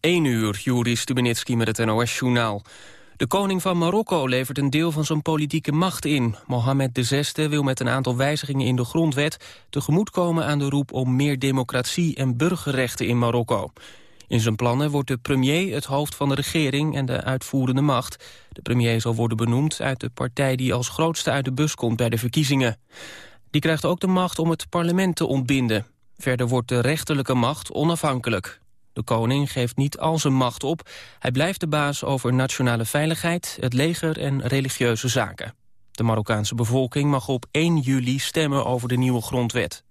1 uur, Juri Stubenitski met het NOS-journaal. De koning van Marokko levert een deel van zijn politieke macht in. Mohammed VI wil met een aantal wijzigingen in de grondwet... tegemoetkomen aan de roep om meer democratie en burgerrechten in Marokko. In zijn plannen wordt de premier het hoofd van de regering en de uitvoerende macht. De premier zal worden benoemd uit de partij die als grootste uit de bus komt bij de verkiezingen. Die krijgt ook de macht om het parlement te ontbinden. Verder wordt de rechterlijke macht onafhankelijk. De koning geeft niet al zijn macht op. Hij blijft de baas over nationale veiligheid, het leger en religieuze zaken. De Marokkaanse bevolking mag op 1 juli stemmen over de nieuwe grondwet.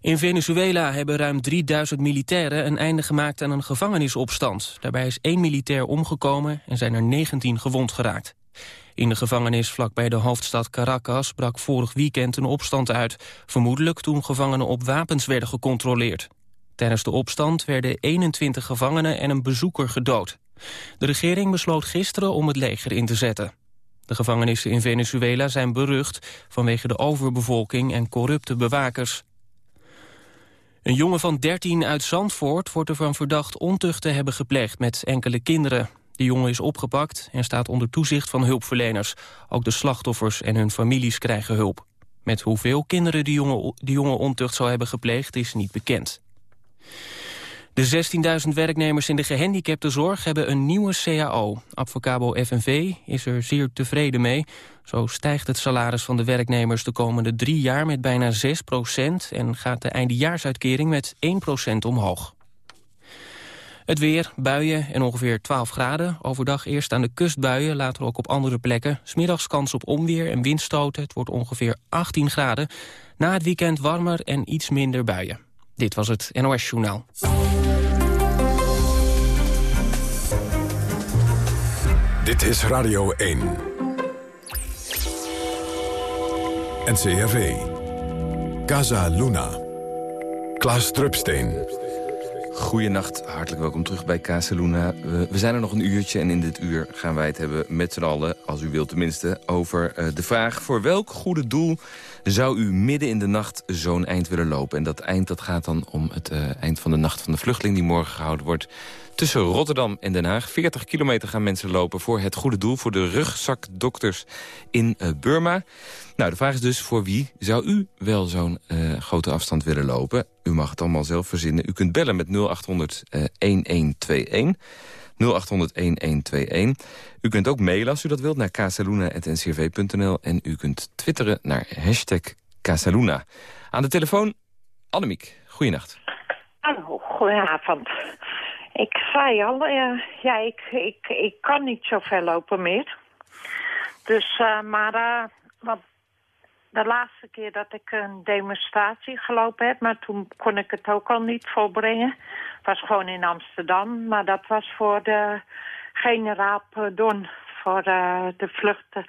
In Venezuela hebben ruim 3000 militairen een einde gemaakt aan een gevangenisopstand. Daarbij is één militair omgekomen en zijn er 19 gewond geraakt. In de gevangenis vlakbij de hoofdstad Caracas brak vorig weekend een opstand uit. Vermoedelijk toen gevangenen op wapens werden gecontroleerd. Tijdens de opstand werden 21 gevangenen en een bezoeker gedood. De regering besloot gisteren om het leger in te zetten. De gevangenissen in Venezuela zijn berucht vanwege de overbevolking en corrupte bewakers. Een jongen van 13 uit Zandvoort wordt ervan verdacht ontucht te hebben gepleegd met enkele kinderen. De jongen is opgepakt en staat onder toezicht van hulpverleners. Ook de slachtoffers en hun families krijgen hulp. Met hoeveel kinderen de jongen, de jongen ontucht zou hebben gepleegd is niet bekend. De 16.000 werknemers in de gehandicaptenzorg hebben een nieuwe CAO. Advocabo FNV is er zeer tevreden mee. Zo stijgt het salaris van de werknemers de komende drie jaar met bijna 6% en gaat de eindejaarsuitkering met 1% omhoog. Het weer, buien en ongeveer 12 graden. Overdag eerst aan de kust buien, later ook op andere plekken. Smiddags kans op onweer en windstoten. Het wordt ongeveer 18 graden. Na het weekend warmer en iets minder buien. Dit was het NOS Journaal. Dit is Radio 1. NCRV. Casa Luna. Klaas Drupsteen. Goedenacht, hartelijk welkom terug bij Casa Luna. We, zijn er nog een uurtje en in dit uur gaan wij het hebben met z'n allen... als u wilt tenminste, over uh, de vraag... voor welk goede doel zou u midden in de nacht zo'n eind willen lopen. En dat eind dat gaat dan om het uh, eind van de Nacht van de Vluchteling... die morgen gehouden wordt tussen Rotterdam en Den Haag. 40 kilometer gaan mensen lopen voor het goede doel... voor de rugzakdokters in uh, Burma. Nou, de vraag is dus voor wie zou u wel zo'n uh, grote afstand willen lopen? U mag het allemaal zelf verzinnen. U kunt bellen met 0800 1121. 0800-1121. U kunt ook mailen als u dat wilt naar casaluna.ncrv.nl. En u kunt twitteren naar hashtag Casaluna. Aan de telefoon, Annemiek. Goeienacht. Hallo, goedenavond. Ik zei al, uh, ja, ik, ik, ik kan niet zo ver lopen meer. Dus, uh, maar uh, de laatste keer dat ik een demonstratie gelopen heb... maar toen kon ik het ook al niet volbrengen. was gewoon in Amsterdam, maar dat was voor de generaal Don... voor uh, de vluchten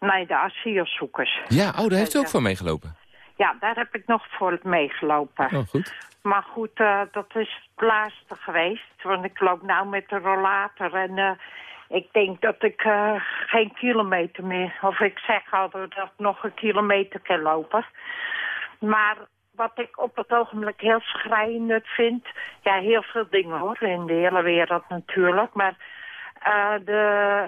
naar de asielzoekers. Ja, oh, daar heeft u ook voor meegelopen? Ja, daar heb ik nog voor meegelopen. Oh, goed. Maar goed, uh, dat is het laatste geweest. Want ik loop nou met de rollator en... Uh, ik denk dat ik uh, geen kilometer meer... of ik zeg altijd dat ik nog een kilometer kan lopen. Maar wat ik op het ogenblik heel schrijnend vind... ja, heel veel dingen hoor, in de hele wereld natuurlijk... maar uh, de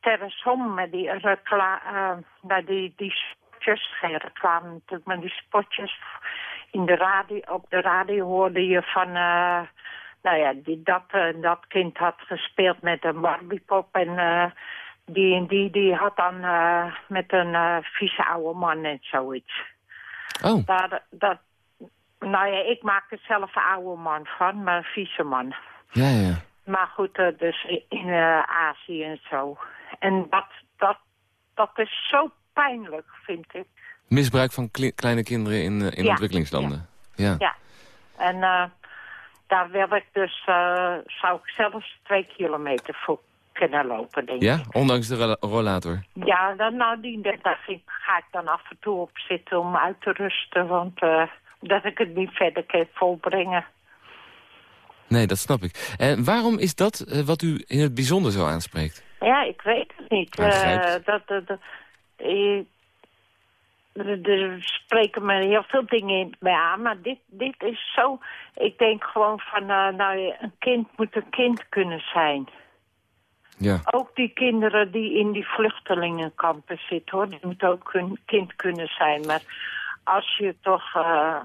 terrasom met die reclame... Uh, die, die spotjes, geen reclame natuurlijk, maar die spotjes... In de radio, op de radio hoorde je van... Nou ja, die, dat, uh, dat kind had gespeeld met een Barbiepop en uh, die, die, die had dan uh, met een vieze oude man en zoiets. Oh. Daar, dat, nou ja, ik maak er zelf een oude man van, maar een vieze man. Ja, ja. Maar goed, dus in Azië en zo. En dat, dat, dat is zo pijnlijk, vind ik. Misbruik van kleine kinderen in, in ja, ontwikkelingslanden. Ja. ja. ja. En daar wil ik dus, uh, zou ik zelfs twee kilometer voor kunnen lopen, denk ja? ik. Ondanks de rollator? Ja, dan, nou, die, daar ga ik dan af en toe op zitten om uit te rusten, want uh, dat ik het niet verder kan volbrengen. Nee, dat snap ik. En waarom is dat uh, wat u in het bijzonder zo aanspreekt? Ja, ik weet het niet. Uh, dat, dat, dat, er spreken me heel veel dingen in bij aan, maar dit, dit is zo... Ik denk gewoon van, uh, nou, een kind moet een kind kunnen zijn. Ja. Ook die kinderen die in die vluchtelingenkampen zitten, hoor. Die moeten ook een kind kunnen zijn. Maar als je toch... Uh,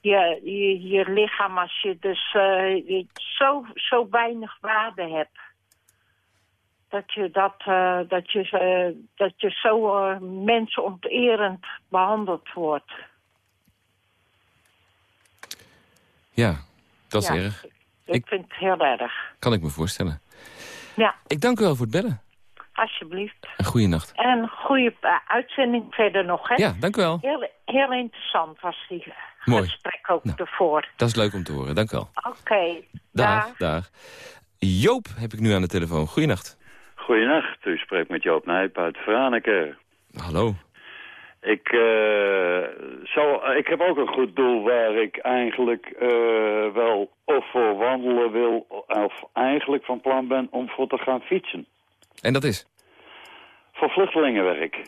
je, je, je, lichaam, als je dus uh, zo, zo weinig waarde hebt dat je, dat, uh, dat je, uh, dat je zo uh, mensonterend behandeld wordt. Ja, dat is ja, erg. Ik, ik, vind het heel erg. Kan ik me voorstellen. Ja. Ik dank u wel voor het bellen. Alsjeblieft. Een goede nacht. En een goede uitzending verder nog, hè? Ja, dank u wel. Heel, heel interessant was die Mooi. gesprek ook nou, ervoor. Dat is leuk om te horen, dank u wel. Oké, okay, dag. dag. Dag. Joop heb ik nu aan de telefoon. Goeienacht. Goedenacht, u spreekt met Joop Nijp uit Franeker. Hallo. Ik, uh, zou, ik heb ook een goed doel waar ik eigenlijk uh, wel of voor wandelen wil... of eigenlijk van plan ben om voor te gaan fietsen. En dat is? Voor vluchtelingenwerk.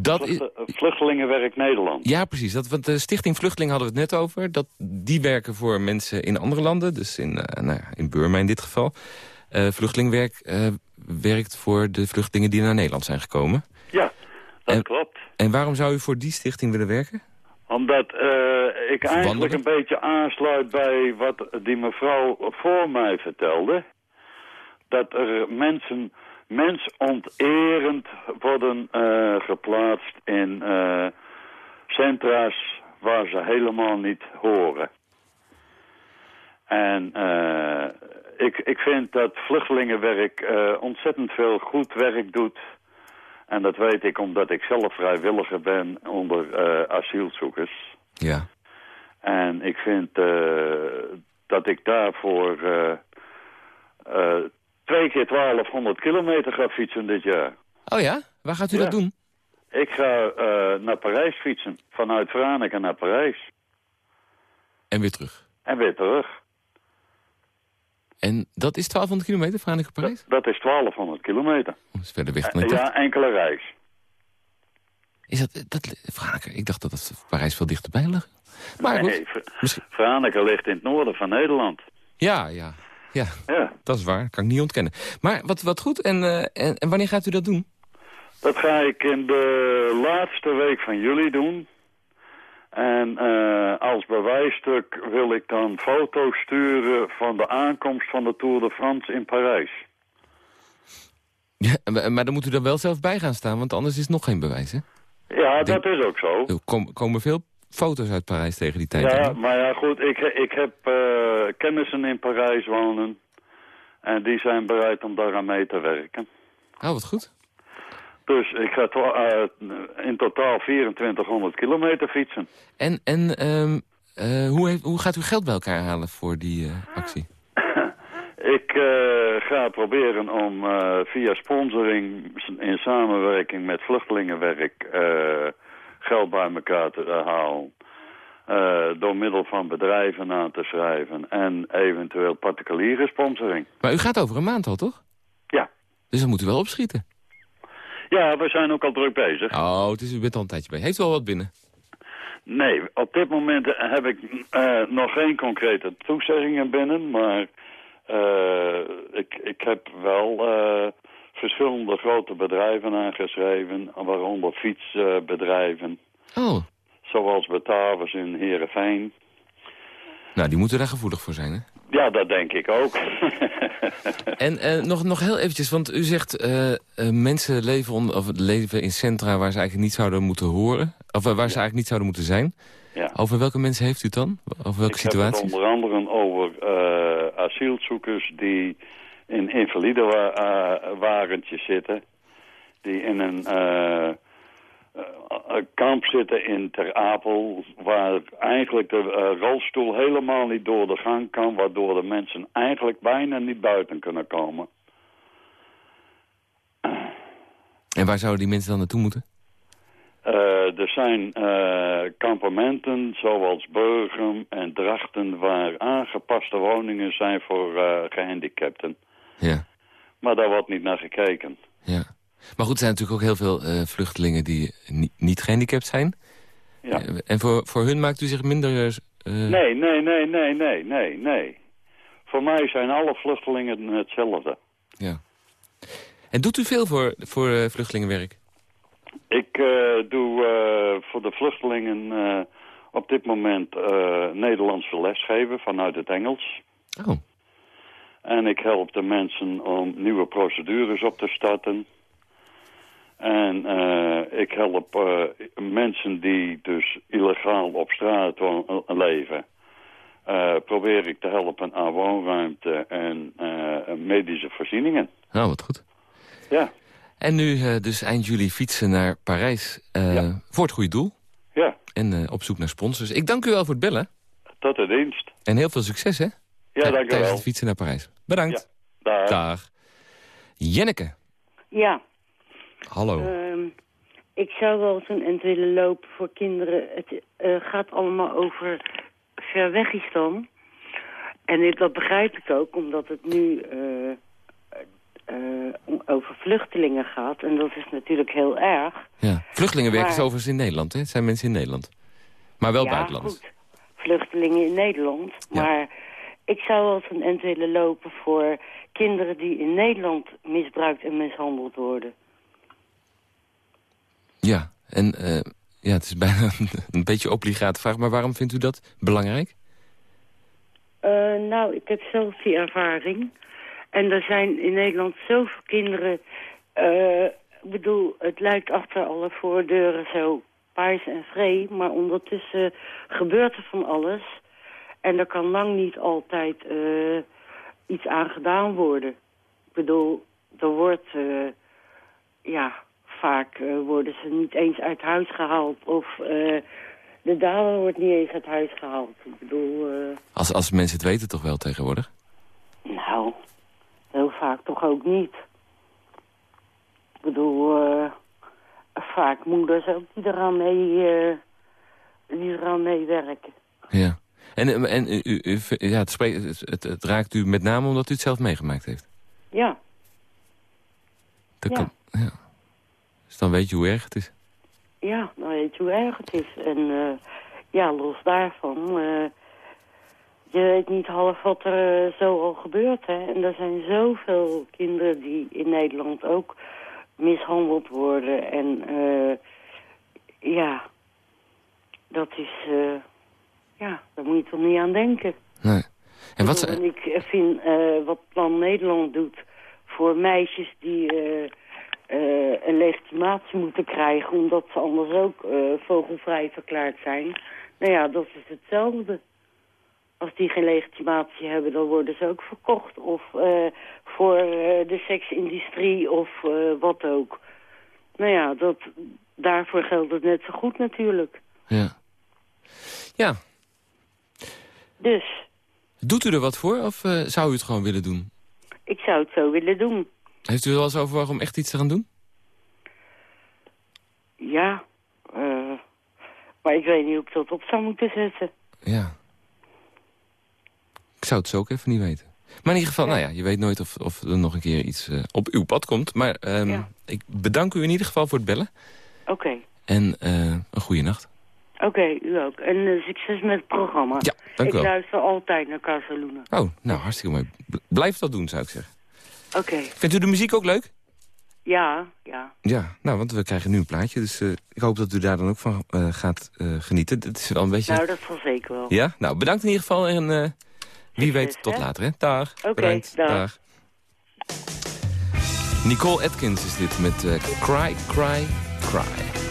Dat is... Vluchtelingenwerk Nederland. Ja, precies. Dat, want de Stichting Vluchteling hadden we het net over. Dat, die werken voor mensen in andere landen. Dus in, uh, nou ja, in Burma in dit geval. Uh, vluchtelingwerk uh, werkt voor de vluchtelingen die naar Nederland zijn gekomen. Ja, dat en, klopt. En waarom zou u voor die stichting willen werken? Omdat uh, ik eigenlijk een beetje aansluit bij wat die mevrouw voor mij vertelde. Dat er mensen mensonterend worden uh, geplaatst in uh, centra's waar ze helemaal niet horen. En ik, ik vind dat vluchtelingenwerk ontzettend veel goed werk doet. En dat weet ik omdat ik zelf vrijwilliger ben onder asielzoekers. Ja. En ik vind dat ik daarvoor twee keer 1200 kilometer ga fietsen dit jaar. Oh ja? Waar gaat u ja. dat doen? Ik ga naar Parijs fietsen. Vanuit Franeker naar Parijs. En weer terug? En weer terug. En dat is 1200 kilometer, Franeker Parijs? Dat, dat is 1200 kilometer. Dat is verder weg dan ik Ja, enkele reis. Is dat, dat Franeker? Ik dacht dat het Parijs veel dichterbij lag. Maar nee. Franeker ligt in het noorden van Nederland. Ja, ja. Ja, ja, dat is waar. Kan ik niet ontkennen. Maar wat, wat goed. En, uh, en, en, wanneer gaat u dat doen? Dat ga ik in de laatste week van juli doen. En uh, als bewijsstuk wil ik dan foto's sturen van de aankomst van de Tour de France in Parijs. Ja, maar dan moet u er wel zelf bij gaan staan, want anders is het nog geen bewijs, hè? Ja, Denk, dat is ook zo. Er kom, komen veel foto's uit Parijs tegen die tijd. Ja, maar ja, goed, ik, ik heb uh, kennissen in Parijs wonen. En die zijn bereid om daaraan mee te werken. Oh, wat goed. Dus ik ga uh, in totaal 2400 kilometer fietsen. En, en um, uh, hoe, heeft, hoe gaat u geld bij elkaar halen voor die actie? ik ga proberen om via sponsoring in samenwerking met vluchtelingenwerk geld bij elkaar te halen. Uh, door middel van bedrijven aan te schrijven en eventueel particuliere sponsoring. Maar u gaat over een maand al, toch? Ja. Dus dan moet u wel opschieten. Ja, we zijn ook al druk bezig. Oh, het is, u bent al een tijdje bij. Heeft u al wat binnen? Nee, op dit moment heb ik uh, nog geen concrete toezeggingen binnen, maar uh, ik, ik heb wel verschillende grote bedrijven aangeschreven, waaronder fietsbedrijven. Oh. Zoals Batavus in Heerenveen. Nou, die moeten daar gevoelig voor zijn, hè? Ja, dat denk ik ook. en uh, nog, nog heel eventjes, want u zegt... Uh, uh, mensen leven, on, of leven in centra waar ze eigenlijk niet zouden moeten horen. Of waar ja. ze eigenlijk niet zouden moeten zijn. Ja. Over welke mensen heeft u het dan? Over welke ik situaties? heb het onder andere over asielzoekers die in invalide wa wagentjes zitten. Die in een kamp zitten in Ter Apel... waar eigenlijk de uh, rolstoel helemaal niet door de gang kan... waardoor de mensen eigenlijk bijna niet buiten kunnen komen. En waar zouden die mensen dan naartoe moeten? Uh, er zijn kampementen zoals Burgum en Drachten... waar aangepaste woningen zijn voor gehandicapten. Ja. Maar daar wordt niet naar gekeken. Ja. Maar goed, er zijn natuurlijk ook heel veel uh, vluchtelingen die niet, niet gehandicapt zijn. Ja. Uh, en voor, voor hun maakt u zich minder... Uh... Nee, nee, nee, nee, nee, nee, nee. Voor mij zijn alle vluchtelingen hetzelfde. Ja. En doet u veel voor, voor vluchtelingenwerk? Ik doe voor de vluchtelingen op dit moment Nederlandse lesgeven vanuit het Engels. Oh. En ik help de mensen om nieuwe procedures op te starten. En uh, ik help uh, mensen die dus illegaal op straat leven... Uh, probeer ik te helpen aan woonruimte en medische voorzieningen. Nou, wat goed. Ja. En nu dus eind juli fietsen naar Parijs ja. voor het goede doel. Ja. En op zoek naar sponsors. Ik dank u wel voor het bellen. Tot de dienst. En heel veel succes, hè? Ja, dank u wel. Tijdens het fietsen naar Parijs. Bedankt. Ja, dag. dag. Jenneke. Ja. Hallo. Uh, ik zou wel eens een end willen lopen voor kinderen. Het uh, gaat allemaal over Verwegistan. En ik, dat begrijp ik ook, omdat het nu uh, over vluchtelingen gaat. En dat is natuurlijk heel erg. Ja. Vluchtelingenwerk maar... is overigens in Nederland, hè? Het zijn mensen in Nederland. Maar wel ja, buitenlanders. Goed. Vluchtelingen in Nederland. Ja. Maar ik zou wel eens een end willen lopen voor kinderen die in Nederland misbruikt en mishandeld worden. Ja, en uh, ja, het is bijna een beetje obligate vraag, maar waarom vindt u dat belangrijk? Uh, nou, ik heb zelf die ervaring. En er zijn in Nederland zoveel kinderen... Uh, ik bedoel, het lijkt achter alle voordeuren zo paars en vree... maar ondertussen gebeurt er van alles... En er kan lang niet altijd iets aan gedaan worden. Ik bedoel, er wordt, ja, vaak uh, worden ze niet eens uit huis gehaald. Of de dader wordt niet eens uit huis gehaald. Ik bedoel... als, als mensen het weten toch wel tegenwoordig? Nou, heel vaak toch ook niet. Ik bedoel, vaak moeders ook die eraan mee, die eraan meewerken. Ja. En, en u, u, ja, het, het, het, raakt u met name omdat u het zelf meegemaakt heeft? Ja. Dat ja. Kan, ja. Dus dan weet je hoe erg het is? Ja, dan weet je hoe erg het is. En uh, ja, los daarvan... Uh, je weet niet half wat er uh, zo al gebeurt. Hè? En er zijn zoveel kinderen die in Nederland ook mishandeld worden. En ja, dat is ja, daar moet je toch niet aan denken. Nee. En wat ik eh, vind wat Plan Nederland doet voor meisjes die uh, uh, een legitimatie moeten krijgen... omdat ze anders ook vogelvrij verklaard zijn. Nou ja, dat is hetzelfde. Als die geen legitimatie hebben, dan worden ze ook verkocht. Of voor de seksindustrie of wat ook. Nou ja, dat, daarvoor geldt het net zo goed natuurlijk. Ja. Ja, dus. Doet u er wat voor of zou u het gewoon willen doen? Ik zou het zo willen doen. Heeft u er wel eens overwogen om echt iets te gaan doen? Ja, uh, maar ik weet niet hoe ik dat op zou moeten zetten. Ja. Ik zou het zo ook even niet weten. Maar in ieder geval, ja. nou ja, je weet nooit of, of er nog een keer iets uh, op uw pad komt. Maar um, ja. ik bedank u in ieder geval voor het bellen. Oké. Okay. En een goede nacht. Oké, okay, u ook. En uh, succes met het programma. Ja, dank ik wel. Ik luister altijd naar Casaluna. Oh, nou, hartstikke mooi. Blijf dat doen, zou ik zeggen. Oké. Okay. Vindt u de muziek ook leuk? Ja, ja. Ja, nou, want we krijgen nu een plaatje. Dus uh, ik hoop dat u daar dan ook van uh, gaat genieten. Dat is wel een beetje... Nou, dat zal zeker wel. Ja? Nou, bedankt in ieder geval. En wie weet, tot hè? later, hè? Dag. Oké, okay, dag. dag. Nicole Atkins is dit met Cry, Cry, Cry.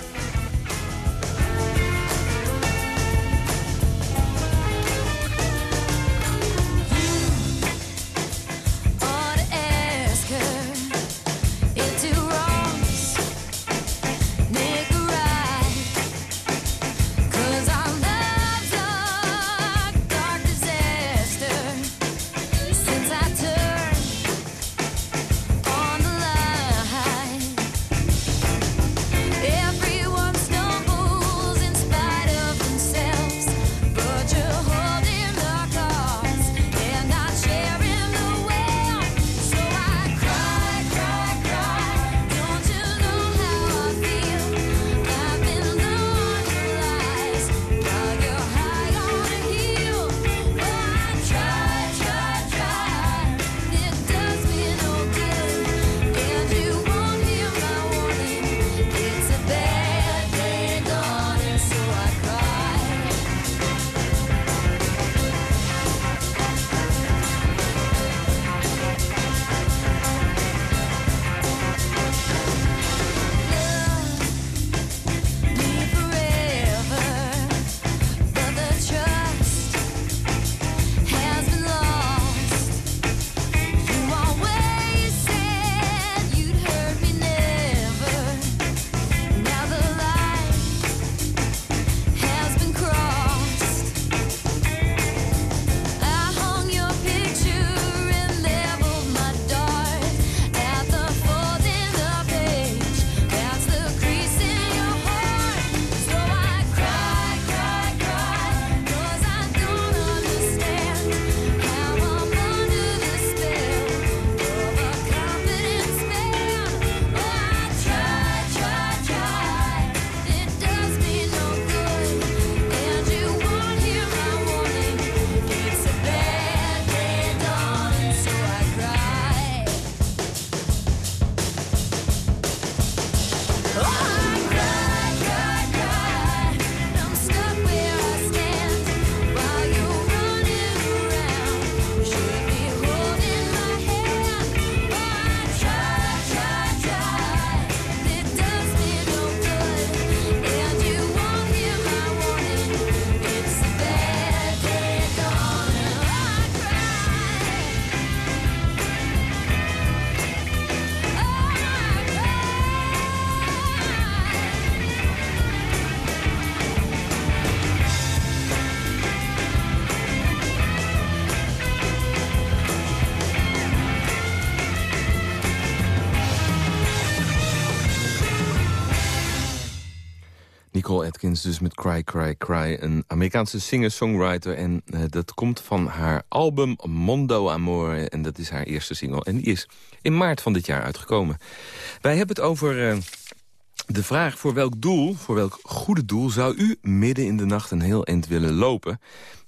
Dus met Cry, Cry, Cry. Een Amerikaanse singer-songwriter. En uh, dat komt van haar album Mondo Amore. En dat is haar eerste single. En die is in maart van dit jaar uitgekomen. Wij hebben het over... Uh, de vraag voor welk doel, voor welk goede doel... zou u midden in de nacht een heel eind willen lopen?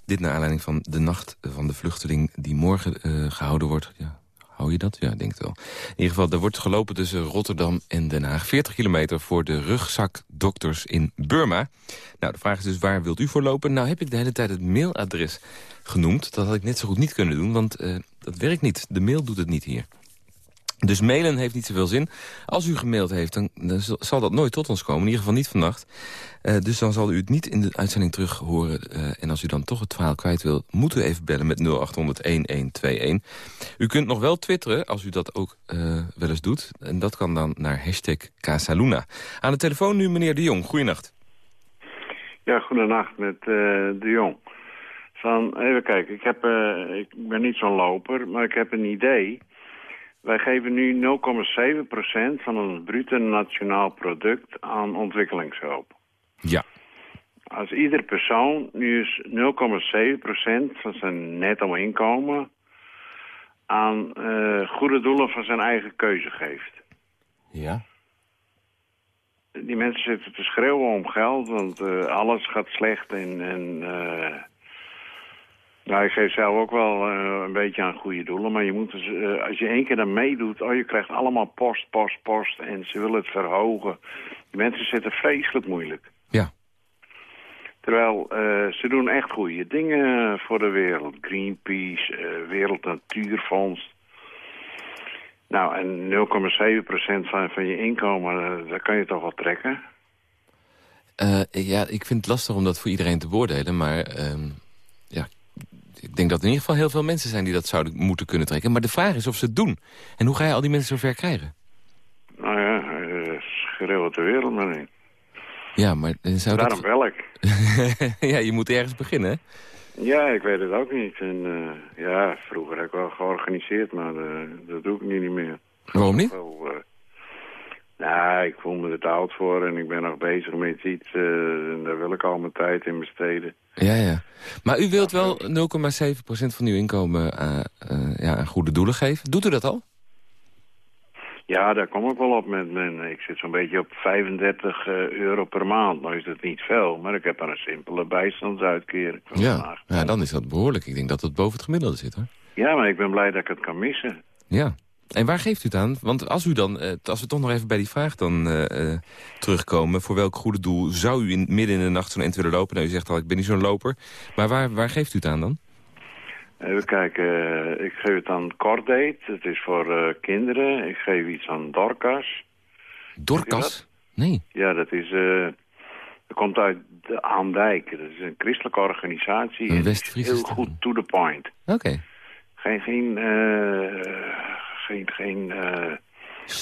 Dit naar aanleiding van de nacht van de vluchteling... die morgen uh, gehouden wordt. Ja, Hou je dat? Ja, ik denk het wel. In ieder geval, er wordt gelopen tussen Rotterdam en Den Haag. 40 kilometer voor de rugzakdokters in Burma. Nou, de vraag is dus, waar wilt u voor lopen? Nou heb ik de hele tijd het mailadres genoemd. Dat had ik net zo goed niet kunnen doen, want uh, dat werkt niet. De mail doet het niet hier. Dus mailen heeft niet zoveel zin. Als u gemaild heeft, dan, zal dat nooit tot ons komen. In ieder geval niet vannacht. Uh, dus dan zal u het niet in de uitzending terug horen. Uh, en als u dan toch het verhaal kwijt wil, moet u even bellen met 0800-1121. U kunt nog wel twitteren, als u dat ook uh, wel eens doet. En dat kan dan naar hashtag Casaluna. Aan de telefoon nu meneer De Jong. Goeienacht. Ja, goedenacht met De Jong. Van, even kijken, ik, heb, ik ben niet zo'n loper, maar ik heb een idee... Wij geven nu 0,7% van ons bruto nationaal product aan ontwikkelingshulp. Ja. Als iedere persoon nu eens 0,7% van zijn netto inkomen aan uh, goede doelen van zijn eigen keuze geeft. Ja. Die mensen zitten te schreeuwen om geld, want uh, alles gaat slecht en... en uh, nou, ik geef zelf ook wel uh, een beetje aan goede doelen. Maar je moet dus, uh, als je één keer dan meedoet... oh, je krijgt allemaal post, post, post... en ze willen het verhogen. Die mensen zitten vreselijk moeilijk. Ja. Terwijl uh, ze doen echt goede dingen voor de wereld. Greenpeace, Wereld Natuurfonds. Nou, en 0,7% van, van je inkomen, dat kan je toch wel trekken? ja, ik vind het lastig om dat voor iedereen te beoordelen, maar... Ik denk dat er in ieder geval heel veel mensen zijn die dat zouden moeten kunnen trekken. Maar de vraag is of ze het doen. En hoe ga je al die mensen zover krijgen? Nou ja, uh, schreeuw de wereld maar in. Ja, maar zou Daarom dat... wel ik. ja, je moet ergens beginnen, hè? Ja, ik weet het ook niet. En, uh, ja, vroeger heb ik wel georganiseerd, maar uh, dat doe ik nu niet meer. Waarom niet? Wel, nou, ik voel me er te oud voor en ik ben nog bezig met iets. en daar wil ik al mijn tijd in besteden. Ja, ja. Maar u wilt wel 0,7% van uw inkomen uh, ja, aan goede doelen geven. Doet u dat al? Ja, daar kom ik wel op. Met mijn, ik zit zo'n beetje op 35 uh, euro per maand. Nou is dat niet veel, maar ik heb dan een simpele bijstandsuitkering. Ja. ja, dan is dat behoorlijk. Ik denk dat het boven het gemiddelde zit, hoor. Ja, maar ik ben blij dat ik het kan missen. Ja. En waar geeft u het aan? Want als u dan, uh, als we toch nog even bij die vraag dan uh, uh, terugkomen... voor welk goede doel zou u in, midden in de nacht zo'n eind willen lopen? Nou, u zegt al, ik ben niet zo'n loper. Maar waar, waar geeft u het aan dan? Even kijken, ik geef het aan Cordate. Het is voor kinderen. Ik geef iets aan Dorcas. Dorcas? Nee. Ja, dat is... dat komt uit de Aandijk. Dat is een christelijke organisatie. Een west Heel goed to the point. Oké. Okay. Geen... geen geen, geen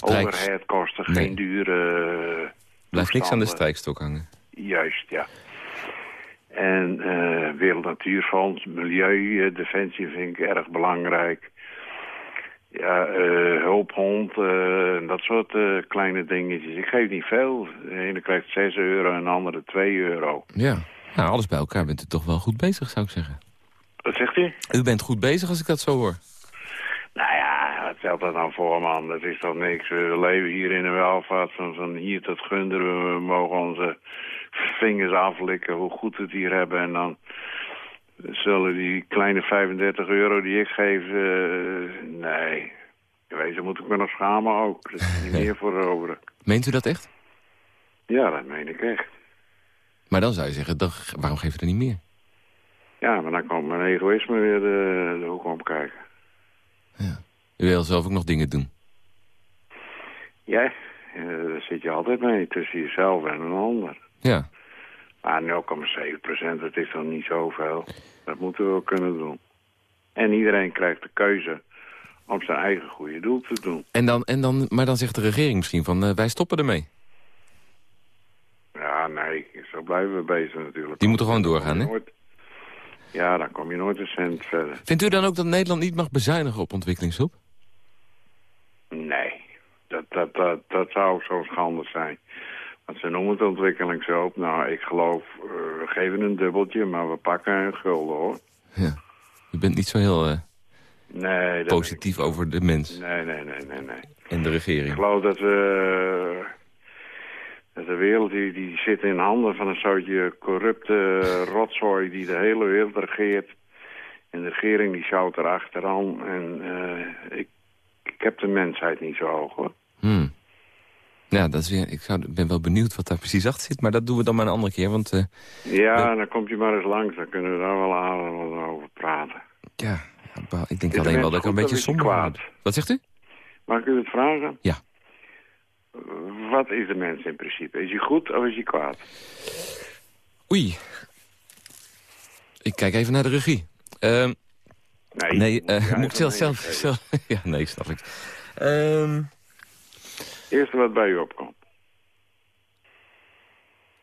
overheadkosten, nee. geen dure... Blijft niks aan de strijkstok hangen. Juist, ja. En uh, Wereld Natuurfonds, Milieu, Defensie vind ik erg belangrijk. Ja, uh, hulphond, uh, dat soort uh, kleine dingetjes. Ik geef niet veel. De ene krijgt 6 euro en de andere 2 euro. Ja, nou, alles bij elkaar bent u toch wel goed bezig, zou ik zeggen. Wat zegt u? U bent goed bezig als ik dat zo hoor. Stelt dat nou voor, man? Dat is toch niks. We leven hier in een welvaart van, van hier tot Gunderen. We mogen onze vingers aflikken hoe goed we het hier hebben. En dan zullen die kleine 35 euro die ik geef... Uh, nee, wezen moet ik me nog schamen ook. Dat is niet meer voor over. Meent u dat echt? Ja, dat meen ik echt. Maar dan zou je zeggen, waarom geef je er niet meer? Ja, maar dan komt mijn egoïsme weer de, de hoek om kijken. Ja. U wil zelf ook nog dingen doen? Ja, daar zit je altijd mee tussen jezelf en een ander. Ja. Maar 0,7 procent, dat is dan niet zoveel. Dat moeten we wel kunnen doen. En iedereen krijgt de keuze om zijn eigen goede doel te doen. En dan, en dan, maar dan zegt de regering misschien van, uh, wij stoppen ermee. Ja, nee, zo blijven we bezig natuurlijk. Die moeten gewoon doorgaan, hè? Ja, dan kom je nooit een cent verder. Vindt u dan ook dat Nederland niet mag bezuinigen op ontwikkelingshulp? Nee, dat, dat, dat, dat zou zo schande zijn. Want ze noemen het ontwikkelingshulp. Nou, ik geloof, uh, we geven een dubbeltje, maar we pakken een gulden, hoor. Ja. Je bent niet zo heel uh, nee, positief over de mens. Nee, nee, nee, nee, nee. En de regering. Ik geloof dat we... Dat de wereld die, die zit in handen van een soortje corrupte rotzooi die de hele wereld regeert. En de regering die schouwt erachteraan. En uh, ik, ik heb de mensheid niet zo hoog, hoor. Hmm. Ja, dat is weer, ik zou, ben wel benieuwd wat daar precies achter zit. Maar dat doen we dan maar een andere keer. Want, uh, ja, dan komt je maar eens langs. Dan kunnen we daar wel aan over praten. Ja, ik denk alleen wel dat ik een beetje somber kwaad. Wat zegt u? Mag ik u het vragen? Ja. Wat is de mens in principe? Is hij goed of is hij kwaad? Oei. Ik kijk even naar de regie. Uh, nee, nee uh, moet ik zelf, zelf, zelf... ja, nee, snap ik. Um, Eerste wat bij u opkomt.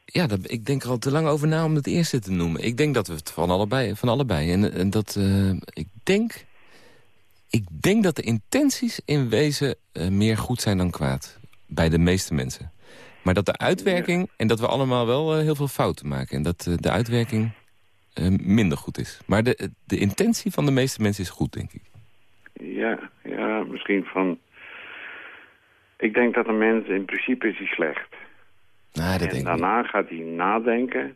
Ja, dat, ik denk er al te lang over na om het eerste te noemen. Ik denk dat we het van allebei... Van allebei. En, en dat, uh, ik, denk, ik denk dat de intenties in wezen uh, meer goed zijn dan kwaad. Bij de meeste mensen. Maar dat de uitwerking... En dat we allemaal wel heel veel fouten maken. En dat de uitwerking minder goed is. Maar de, de intentie van de meeste mensen is goed, denk ik. Ja, ja misschien van ik denk dat een mens in principe is hij slecht. Nou, dat en daarna gaat hij nadenken.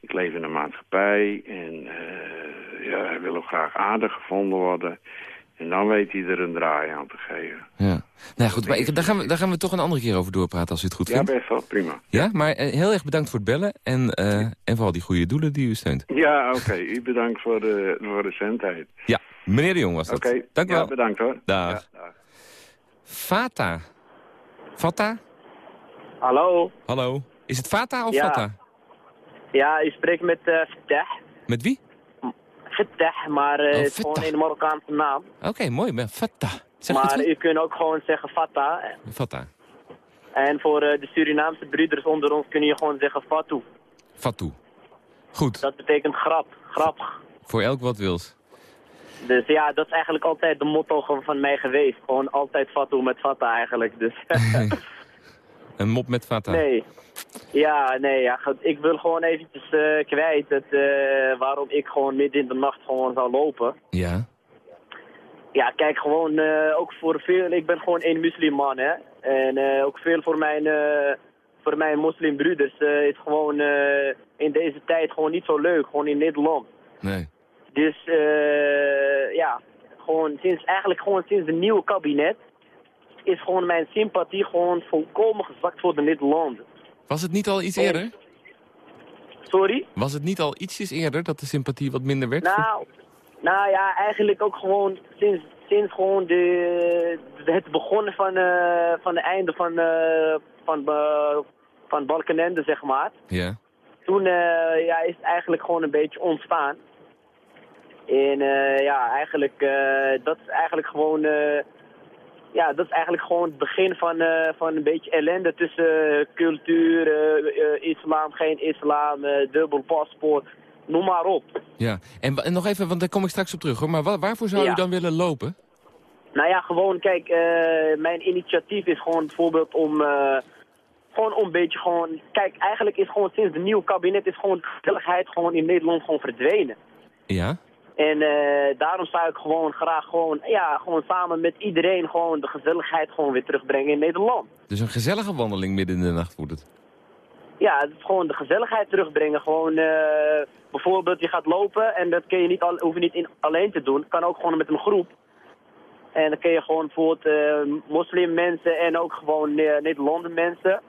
Ik leef in een maatschappij en uh, ja, hij wil ook graag aardig gevonden worden. En dan weet hij er een draai aan te geven. Ja. Nou goed, maar ik, daar, gaan we, daar gaan we toch een andere keer over doorpraten als u het goed vindt. Ja, best wel, prima. Ja, maar uh, heel erg bedankt voor het bellen en, uh, en voor al die goede doelen die u steunt. Ja, oké. Okay. U bedankt voor de, voor de centheid. Ja, meneer de Jong was dat. Oké, okay. dank u wel. bedankt hoor. Dag. Ja, dag. Fata. Fata? Hallo. Hallo. Is het Fata of ja. Fata? Ja, u spreekt met uh, Fatah. Met wie? Fatah, maar uh, oh, het is gewoon een Marokkaanse naam. Oké, okay, mooi. Fatah. Zeg maar u kunt ook gewoon zeggen Fata. Fata. En voor uh, de Surinaamse broeders onder ons kun je gewoon zeggen Fatou. Fatou. Goed. Dat betekent grap. Grap. Voor elk wat wils. Dus ja, dat is eigenlijk altijd de motto van mij geweest. Gewoon altijd Fatou met Fata eigenlijk. Dus. een mop met Fata? Nee. Ja, nee, ja, ik wil gewoon eventjes uh, kwijt het, uh, waarom ik gewoon midden in de nacht gewoon zou lopen. Ja. Ja, kijk, gewoon uh, ook voor veel, ik ben gewoon een moslimman, hè. En ook veel voor mijn, voor mijn moslimbroeders is gewoon in deze tijd gewoon niet zo leuk, gewoon in Nederland. Nee. Dus ja, gewoon sinds, eigenlijk gewoon sinds het nieuwe kabinet is gewoon mijn sympathie gewoon volkomen gezakt voor de Nederlanden. Was het niet al iets eerder? Sorry? Was het niet al ietsjes eerder dat de sympathie wat minder werd? Nou, nou ja, eigenlijk ook gewoon sinds, sinds gewoon de, het begonnen van, uh, van het einde van, uh, van, uh, van Balkenende, zeg maar. Ja. Toen ja, is het eigenlijk gewoon een beetje ontstaan. En ja, eigenlijk, dat is eigenlijk gewoon, ja, dat is eigenlijk gewoon het begin van, van een beetje ellende tussen cultuur, islam, geen islam, dubbel paspoort, noem maar op. Ja, en, en, nog even, want daar kom ik straks op terug hoor, maar waarvoor zou ja. u dan willen lopen? Nou ja, gewoon, kijk, mijn initiatief is gewoon bijvoorbeeld om, gewoon om een beetje gewoon, kijk, eigenlijk is gewoon sinds het nieuwe kabinet is gewoon de gezelligheid gewoon in Nederland gewoon verdwenen. Ja? En uh, daarom zou ik gewoon graag gewoon, ja, gewoon samen met iedereen gewoon de gezelligheid gewoon weer terugbrengen in Nederland. Dus een gezellige wandeling midden in de nacht wordt het? Ja, het is gewoon de gezelligheid terugbrengen. Gewoon uh, bijvoorbeeld je gaat lopen en dat kun je niet al, hoef je niet in, alleen te doen. kan ook gewoon met een groep. En dan kun je gewoon bijvoorbeeld uh, moslimmensen en ook gewoon Nederlandse mensen.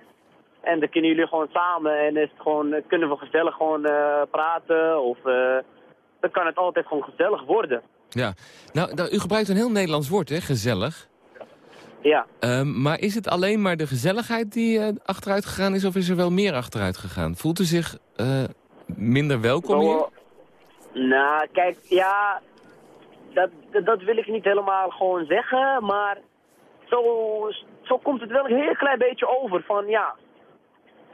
En dan kunnen jullie gewoon samen en is het gewoon, kunnen we gezellig gewoon praten of dan kan het altijd gewoon gezellig worden. Ja, nou, nou, u gebruikt een heel Nederlands woord, hè, gezellig. Ja. Um, maar is het alleen maar de gezelligheid die uh, achteruit gegaan is... of is er wel meer achteruit gegaan? Voelt u zich uh, minder welkom hier? Nou, kijk, ja... Dat, dat wil ik niet helemaal gewoon zeggen, maar... Zo, zo komt het wel een heel klein beetje over van, ja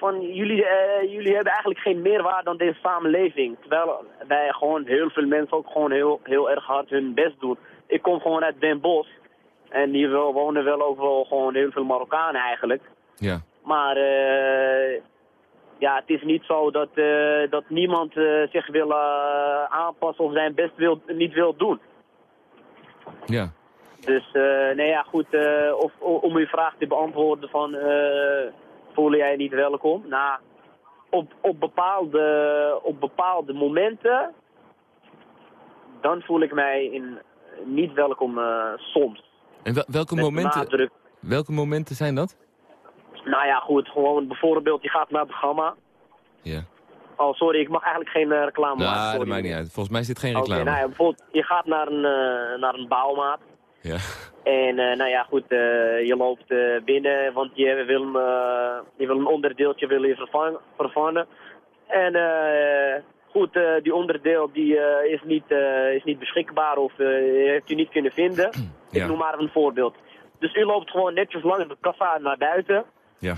van jullie, uh, jullie hebben eigenlijk geen meerwaarde dan deze samenleving. Terwijl wij gewoon heel veel mensen ook gewoon heel, heel erg hard hun best doen. Ik kom gewoon uit Den Bosch. En hier wonen wel wel gewoon heel veel Marokkanen eigenlijk. Ja. Maar ja, het is niet zo dat, dat niemand zich wil aanpassen of zijn best wil, niet wil doen. Ja. Dus nee ja, goed, of, om uw vraag te beantwoorden van voel jij niet welkom? Nou, op, op, bepaalde, op bepaalde momenten, dan voel ik mij in, niet welkom uh, soms. En welke momenten, welke momenten zijn dat? Nou ja, goed, gewoon bijvoorbeeld, je gaat naar het programma. Ja. Oh, sorry, ik mag eigenlijk geen uh, reclame nou, maken. dat maakt niet uit. Volgens mij zit geen reclame. Okay, nou ja, bijvoorbeeld, je gaat naar een, uh, naar een bouwmaat. Ja. En uh, nou ja, goed, uh, je loopt uh, binnen, want je wil, je wil een onderdeeltje wil je vervangen. vervangen. En goed, die onderdeel die, is, niet, is niet beschikbaar of heeft u niet kunnen vinden. Ja. Ik noem maar een voorbeeld. Dus u loopt gewoon netjes langs de kassa naar buiten. Ja.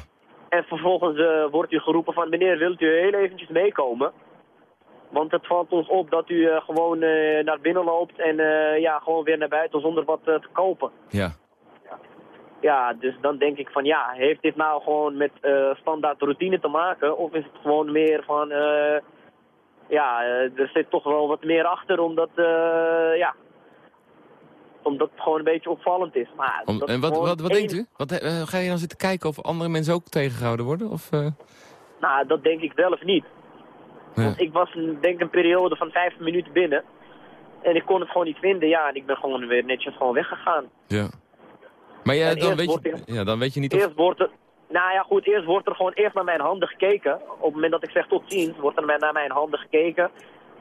En vervolgens wordt u geroepen van meneer, wilt u heel eventjes meekomen? Want het valt ons op dat u uh, gewoon uh, naar binnen loopt en uh, ja, gewoon weer naar buiten zonder wat te kopen. Ja. Ja, dus dan denk ik van ja, heeft dit nou gewoon met standaard routine te maken? Of is het gewoon meer van, ja, er zit toch wel wat meer achter omdat, ja, omdat het gewoon een beetje opvallend is. Maar Om, en wat, wat, wat denkt u? Wat, ga je dan zitten kijken of andere mensen ook tegengehouden worden? Of, Nou, dat denk ik zelf niet. Want ik was denk een periode van vijf minuten binnen. En ik kon het gewoon niet vinden. Ja, en ik ben gewoon weer netjes gewoon weggegaan. Ja. Maar ja, dan weet, je, ja, dan weet je niet of... Eerst wordt er, nou ja, goed, eerst wordt er gewoon eerst naar mijn handen gekeken. Op het moment dat ik zeg tot ziens, wordt er naar mijn handen gekeken.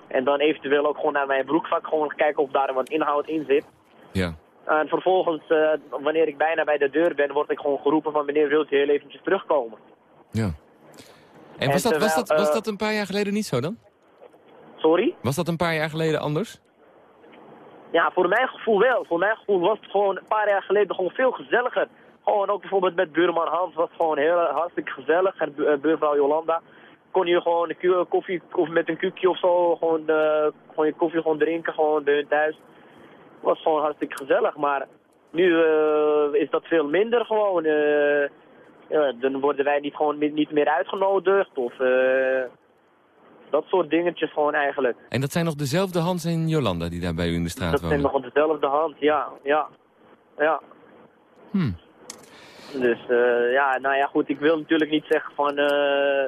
En dan eventueel ook gewoon naar mijn broekzak, gewoon kijken of daar wat inhoud in zit. Ja. En vervolgens, uh, wanneer ik bijna bij de deur ben, word ik gewoon geroepen van meneer, wilt u heel eventjes terugkomen? Ja. En was, dat, was, dat, was dat een paar jaar geleden niet zo dan? Sorry? Was dat een paar jaar geleden anders? Ja, voor mijn gevoel wel. Voor mijn gevoel was het gewoon een paar jaar geleden gewoon veel gezelliger. Gewoon ook bijvoorbeeld met buurman Hans was het gewoon heel hartstikke gezellig. En buurvrouw Jolanda kon je gewoon een koffie of met een kuukje of zo gewoon, uh, gewoon je koffie gewoon drinken, gewoon bij hun thuis. Het was gewoon hartstikke gezellig, maar nu uh, is dat veel minder gewoon. Uh, ja, dan worden wij niet gewoon niet meer uitgenodigd of uh, dat soort dingetjes gewoon eigenlijk. En dat zijn nog dezelfde Hans en Jolanda die daar bij u in de straat dat wonen? Dat zijn nog dezelfde Hans, ja. ja. ja. Hmm. Dus uh, ja, nou ja goed, ik wil natuurlijk niet zeggen van... Uh,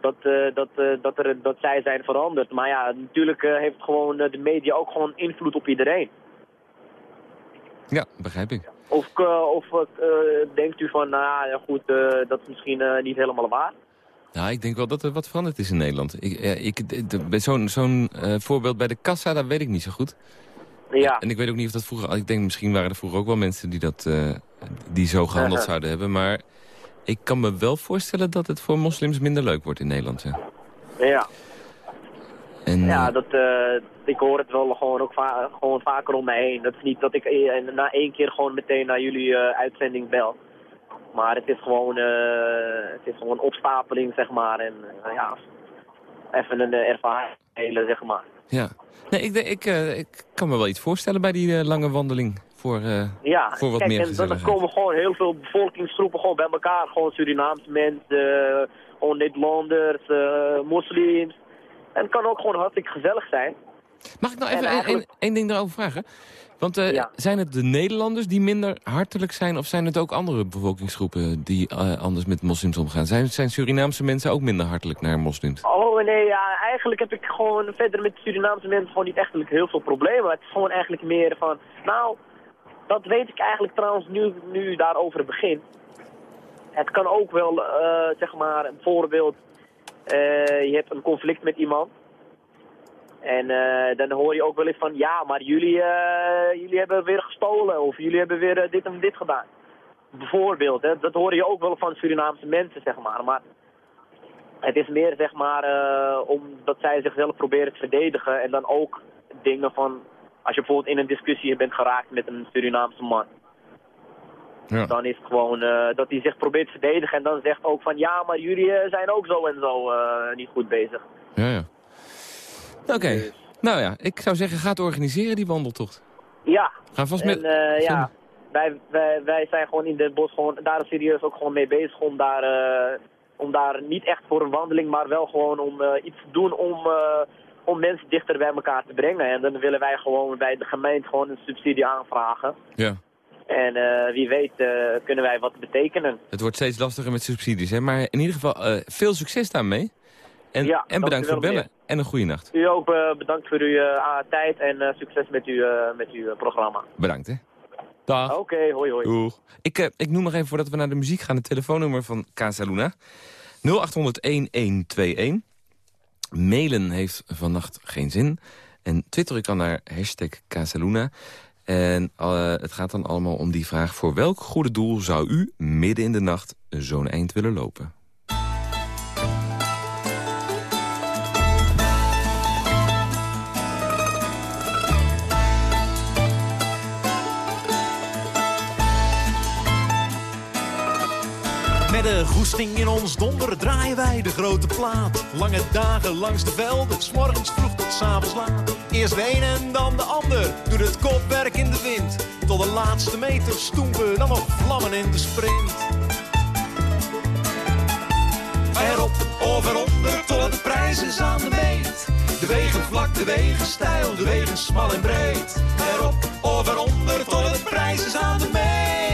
dat, dat, dat, er, dat zij zijn veranderd. Maar ja, natuurlijk heeft gewoon de media ook gewoon invloed op iedereen. Ja, begrijp ik. Of, of denkt u van, nou ja goed, dat is misschien niet helemaal waar? Nou, ik denk wel dat er wat veranderd is in Nederland. Ik, ik, Zo'n zo'n voorbeeld bij de kassa, dat weet ik niet zo goed. Ja. En ik weet ook niet of dat vroeger... Ik denk misschien waren er vroeger ook wel mensen die, dat, die zo gehandeld zouden hebben. Maar ik kan me wel voorstellen dat het voor moslims minder leuk wordt in Nederland. Ja. Ja, en, ja dat, uh, ik hoor het wel gewoon, ook va gewoon vaker om mij heen. Dat is niet dat ik uh, na één keer gewoon meteen naar jullie uh, uitzending bel. Maar het is gewoon, het is gewoon een opstapeling, zeg maar. En ja, even een ervaring delen, zeg maar. Ja. Nee, ik, ik, ik kan me wel iets voorstellen bij die lange wandeling. Voor, ja, voor wat kijk, meer en dan komen gewoon heel veel bevolkingsgroepen gewoon bij elkaar. Gewoon Surinaamse mensen, gewoon Nederlanders, moslims. En het kan ook gewoon hartstikke gezellig zijn. Mag ik nou even eigenlijk... één ding daarover vragen? Want uh, ja. zijn het de Nederlanders die minder hartelijk zijn... of zijn het ook andere bevolkingsgroepen die uh, anders met moslims omgaan? Zijn, zijn Surinaamse mensen ook minder hartelijk naar moslims? Oh nee, ja, eigenlijk heb ik gewoon verder met Surinaamse mensen gewoon niet echt heel veel problemen. Het is gewoon eigenlijk meer van... Nou, dat weet ik eigenlijk trouwens nu, nu daarover begin. Het kan ook wel, uh, zeg maar, een voorbeeld... Uh, je hebt een conflict met iemand. En uh, dan hoor je ook wel eens van, ja, maar jullie, uh, jullie hebben weer gestolen of jullie hebben weer dit en dit gedaan. Bijvoorbeeld, hè, dat hoor je ook wel van Surinaamse mensen, zeg maar. Maar het is meer, zeg maar, omdat zij zichzelf proberen te verdedigen en dan ook dingen van, als je bijvoorbeeld in een discussie bent geraakt met een Surinaamse man. Ja. Dan is het gewoon uh, dat hij zich probeert te verdedigen en dan zegt ook van ja, maar jullie uh, zijn ook zo en zo uh, niet goed bezig. Ja, ja. Oké, okay. dus. nou ja, ik zou zeggen, ga het organiseren die wandeltocht. Ja. Ga vast en, met... ja. wij, wij, wij zijn gewoon in Den Bosch gewoon daar serieus ook gewoon mee bezig om daar, uh, om daar niet echt voor een wandeling, maar wel gewoon om uh, iets te doen om, uh, om mensen dichter bij elkaar te brengen. En dan willen wij gewoon bij de gemeente gewoon een subsidie aanvragen. Ja. En wie weet kunnen wij wat betekenen. Het wordt steeds lastiger met subsidies, hè? maar in ieder geval veel succes daarmee. En, ja, en bedankt voor het bellen. En een goede nacht. U ook bedankt voor uw tijd en succes met, u, met uw programma. Bedankt, hè. Dag. Oké, hoi hoi. Doeg. Ik, ik noem nog even voordat we naar de muziek gaan... het telefoonnummer van Casa Luna. 0800-1121. Mailen heeft vannacht geen zin. En twitteren kan naar hashtag Casaluna. En uh, het gaat dan allemaal om die vraag... voor welk goede doel zou u midden in de nacht zo'n eind willen lopen? De goesting in ons donder draaien wij de grote plaat. Lange dagen langs de velden, s morgens vroeg tot s avonds laat. Eerst de een en dan de ander, doet het kopwerk in de wind. Tot de laatste meter stoempen, dan nog vlammen in de sprint. Erop of eronder, tot de prijs is aan de meet. De wegen vlak, de wegen stijl, de wegen smal en breed. Erop of eronder, tot de prijs is aan de meet.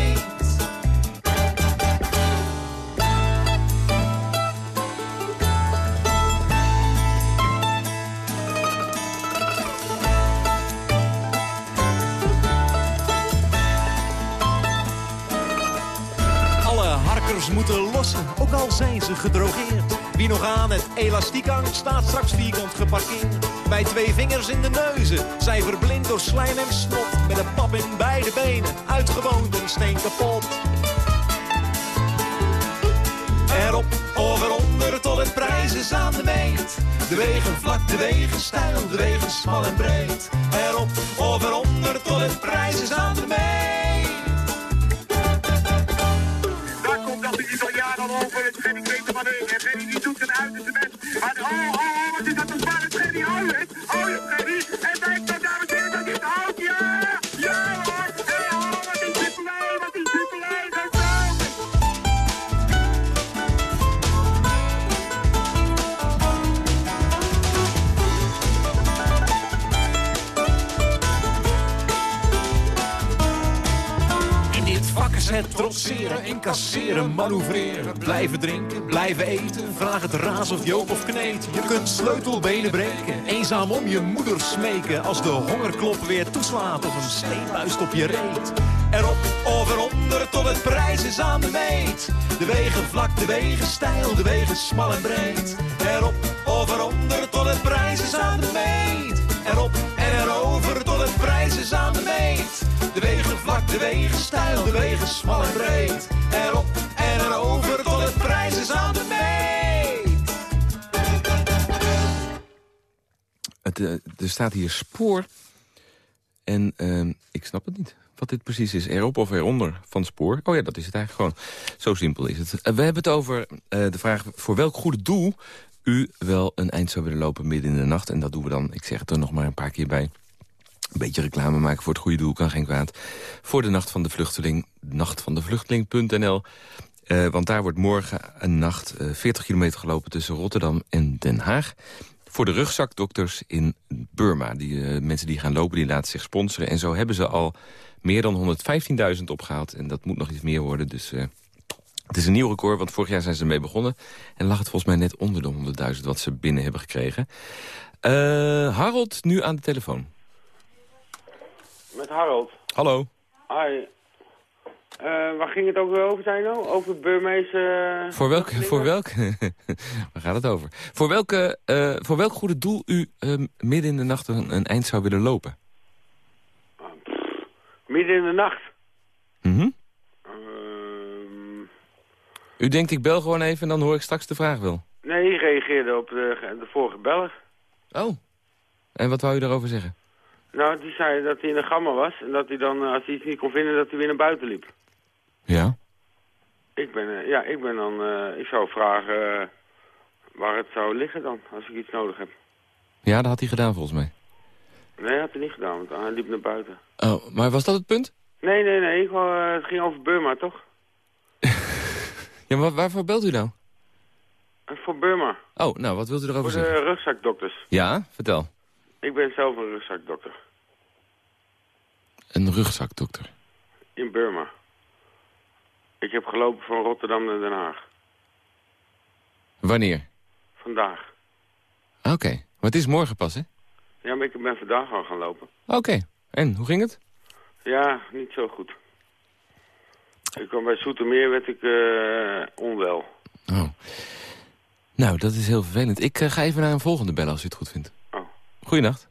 Moeten lossen, ook al zijn ze gedrogeerd. Wie nog aan het elastiek hangt, staat straks vierkant geparkeerd. Bij twee vingers in de neuzen, zij verblind door slijm en snot. Met een pap in beide benen, uitgewoond en steen kapot. Erop of eronder tot het prijs is aan de meet. De wegen vlak, de wegen stijl, de wegen smal en breed. Erop of eronder tot het prijs is aan de meet. En Freddy die doet zijn uiterste best. Maar oh, oh, oh, wat is dat een spannend Freddy. Oh, oh, Freddy. En trotseren, incasseren, manoeuvreren. Blijven drinken, blijven eten, vraag het raas of Joop of Kneet. Je kunt sleutelbenen breken, eenzaam om je moeder smeken... als de hongerklop weer toeslaat of een steenluist op je reet. Erop of eronder tot het prijs is aan de meet. De wegen vlak, de wegen stijl, de wegen smal en breed. Erop of eronder tot het prijs is aan de meet. Erop en erover tot het prijs is aan de meet. De wegen vlak, de wegen stijl, de wegen smal en breed. Erop en erover tot het prijs is aan de meet. Het, uh, er staat hier spoor. En uh, ik snap het niet wat dit precies is. Erop of eronder van spoor. Oh ja, dat is het eigenlijk gewoon. Zo simpel is het. Uh, we hebben het over uh, de vraag voor welk goede doel u wel een eind zou willen lopen midden in de nacht. En dat doen we dan, ik zeg het er nog maar een paar keer bij een beetje reclame maken voor het goede doel kan geen kwaad. Voor de Nacht van de Vluchteling, nachtvandevluchteling.nl. Uh, want daar wordt morgen een nacht uh, 40 kilometer gelopen tussen Rotterdam en Den Haag. Voor de rugzakdokters in Burma. Die uh, mensen die gaan lopen, die laten zich sponsoren. En zo hebben ze al meer dan 115.000 opgehaald. En dat moet nog iets meer worden, dus... Het is een nieuw record, want vorig jaar zijn ze ermee begonnen. En lag het volgens mij net onder de 100.000 wat ze binnen hebben gekregen. Harold, nu aan de telefoon. Met Harold. Hallo. Hi. Uh, waar ging het ook weer over zijn nou? Over Burmeese... voor welke... Voor welke waar gaat het over? Voor, welke, uh, voor welk goede doel u midden in de nacht een, een, eind zou willen lopen? Ah, midden in de nacht? Mhm. u denkt ik bel gewoon even en dan hoor ik straks de vraag wel. Nee, ik reageerde op de, de vorige beller. Oh. En wat wou u daarover zeggen? Nou, die zei dat hij in de gamma was. En dat hij dan, eh, als hij iets niet kon vinden, dat hij weer naar buiten liep. Ja? Ik ben, uh, ja, ik ben dan, uh, ik zou vragen waar het zou liggen dan, als ik iets nodig heb. Ja, dat had hij gedaan volgens mij. Nee, dat had hij niet gedaan, want hij liep naar buiten. Oh, maar was dat het punt? Nee, nee, nee. Ik, eh, het ging over Burma, toch? Ja, maar waarvoor belt u nou? Eh, Voor Burma. Oh, nou, wat wilt u erover Voor de zeggen? rugzakdokters. Ja, vertel. Ik ben zelf een rugzakdokter. Een rugzakdokter. In Burma. Ik heb gelopen van Rotterdam naar Den Haag. Wanneer? Vandaag. Oké, het is morgen pas, hè? Ja, maar ik ben vandaag al gaan lopen. Oké, en hoe ging het? Ja, niet zo goed. Ik kwam bij Soetermeer, werd ik eh, onwel. Oh. Nou, dat is heel vervelend. Ik eh, ga even naar een volgende bellen als u het goed vindt. Goeienacht.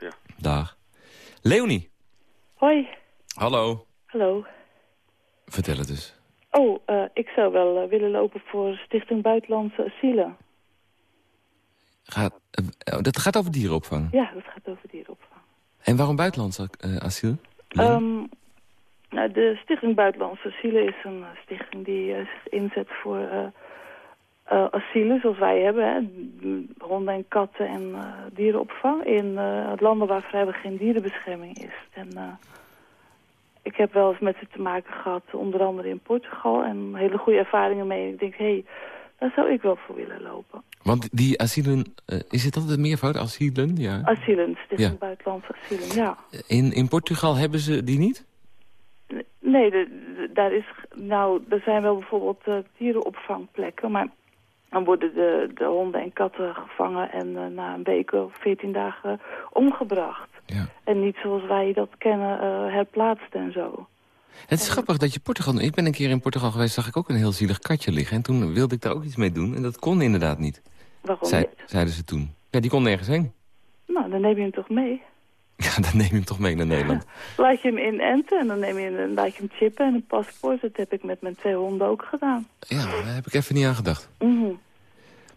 Ja. Dag. Leonie. Hoi, Hallo. hallo. Vertel het dus. Oh, eh, ik zou wel eh, willen lopen voor Stichting Buitenlandse Asielen. Gaat, eh, oh, dat gaat over dierenopvang. Ja, dat gaat over dierenopvang. En waarom buitenlands eh, asiel? Ehm, nou, de Stichting Buitenlandse Asielen is een stichting die zich inzet voor eh, asielen zoals wij hebben. Hè. Honden en katten en eh, dierenopvang in eh, landen waar vrijwel geen dierenbescherming is. En ik heb wel eens met ze te maken gehad, onder andere in Portugal. En hele goede ervaringen mee. Ik denk, hé, hey, daar zou ik wel voor willen lopen. Want die asielen, is het altijd meervoud? Asielen, ja. Asielen, Stichting Ja. Buitenlandse Asielen, ja. In, in Portugal hebben ze die niet? Nee, de, de- daar is, nou, er zijn wel bijvoorbeeld dierenopvangplekken, maar dan worden de, de honden en katten gevangen en eh, na een week of veertien dagen omgebracht. Ja. En niet zoals wij dat kennen, eh, herplaatst en zo. Het is grappig dat je Portugal... Ik ben een keer in Portugal geweest, zag ik ook een heel zielig katje liggen. En toen wilde ik daar ook iets mee doen. En dat kon inderdaad niet. Waarom zeiden ze toen. Ja, die kon nergens heen. Nou, dan neem je hem toch mee. Ja, dan neem je hem toch mee naar Nederland. Laat je hem inenten en dan neem je, een- laat je hem chippen en een paspoort. Dat heb ik met mijn twee honden ook gedaan. Ja, daar heb ik even niet aan gedacht. Mhm.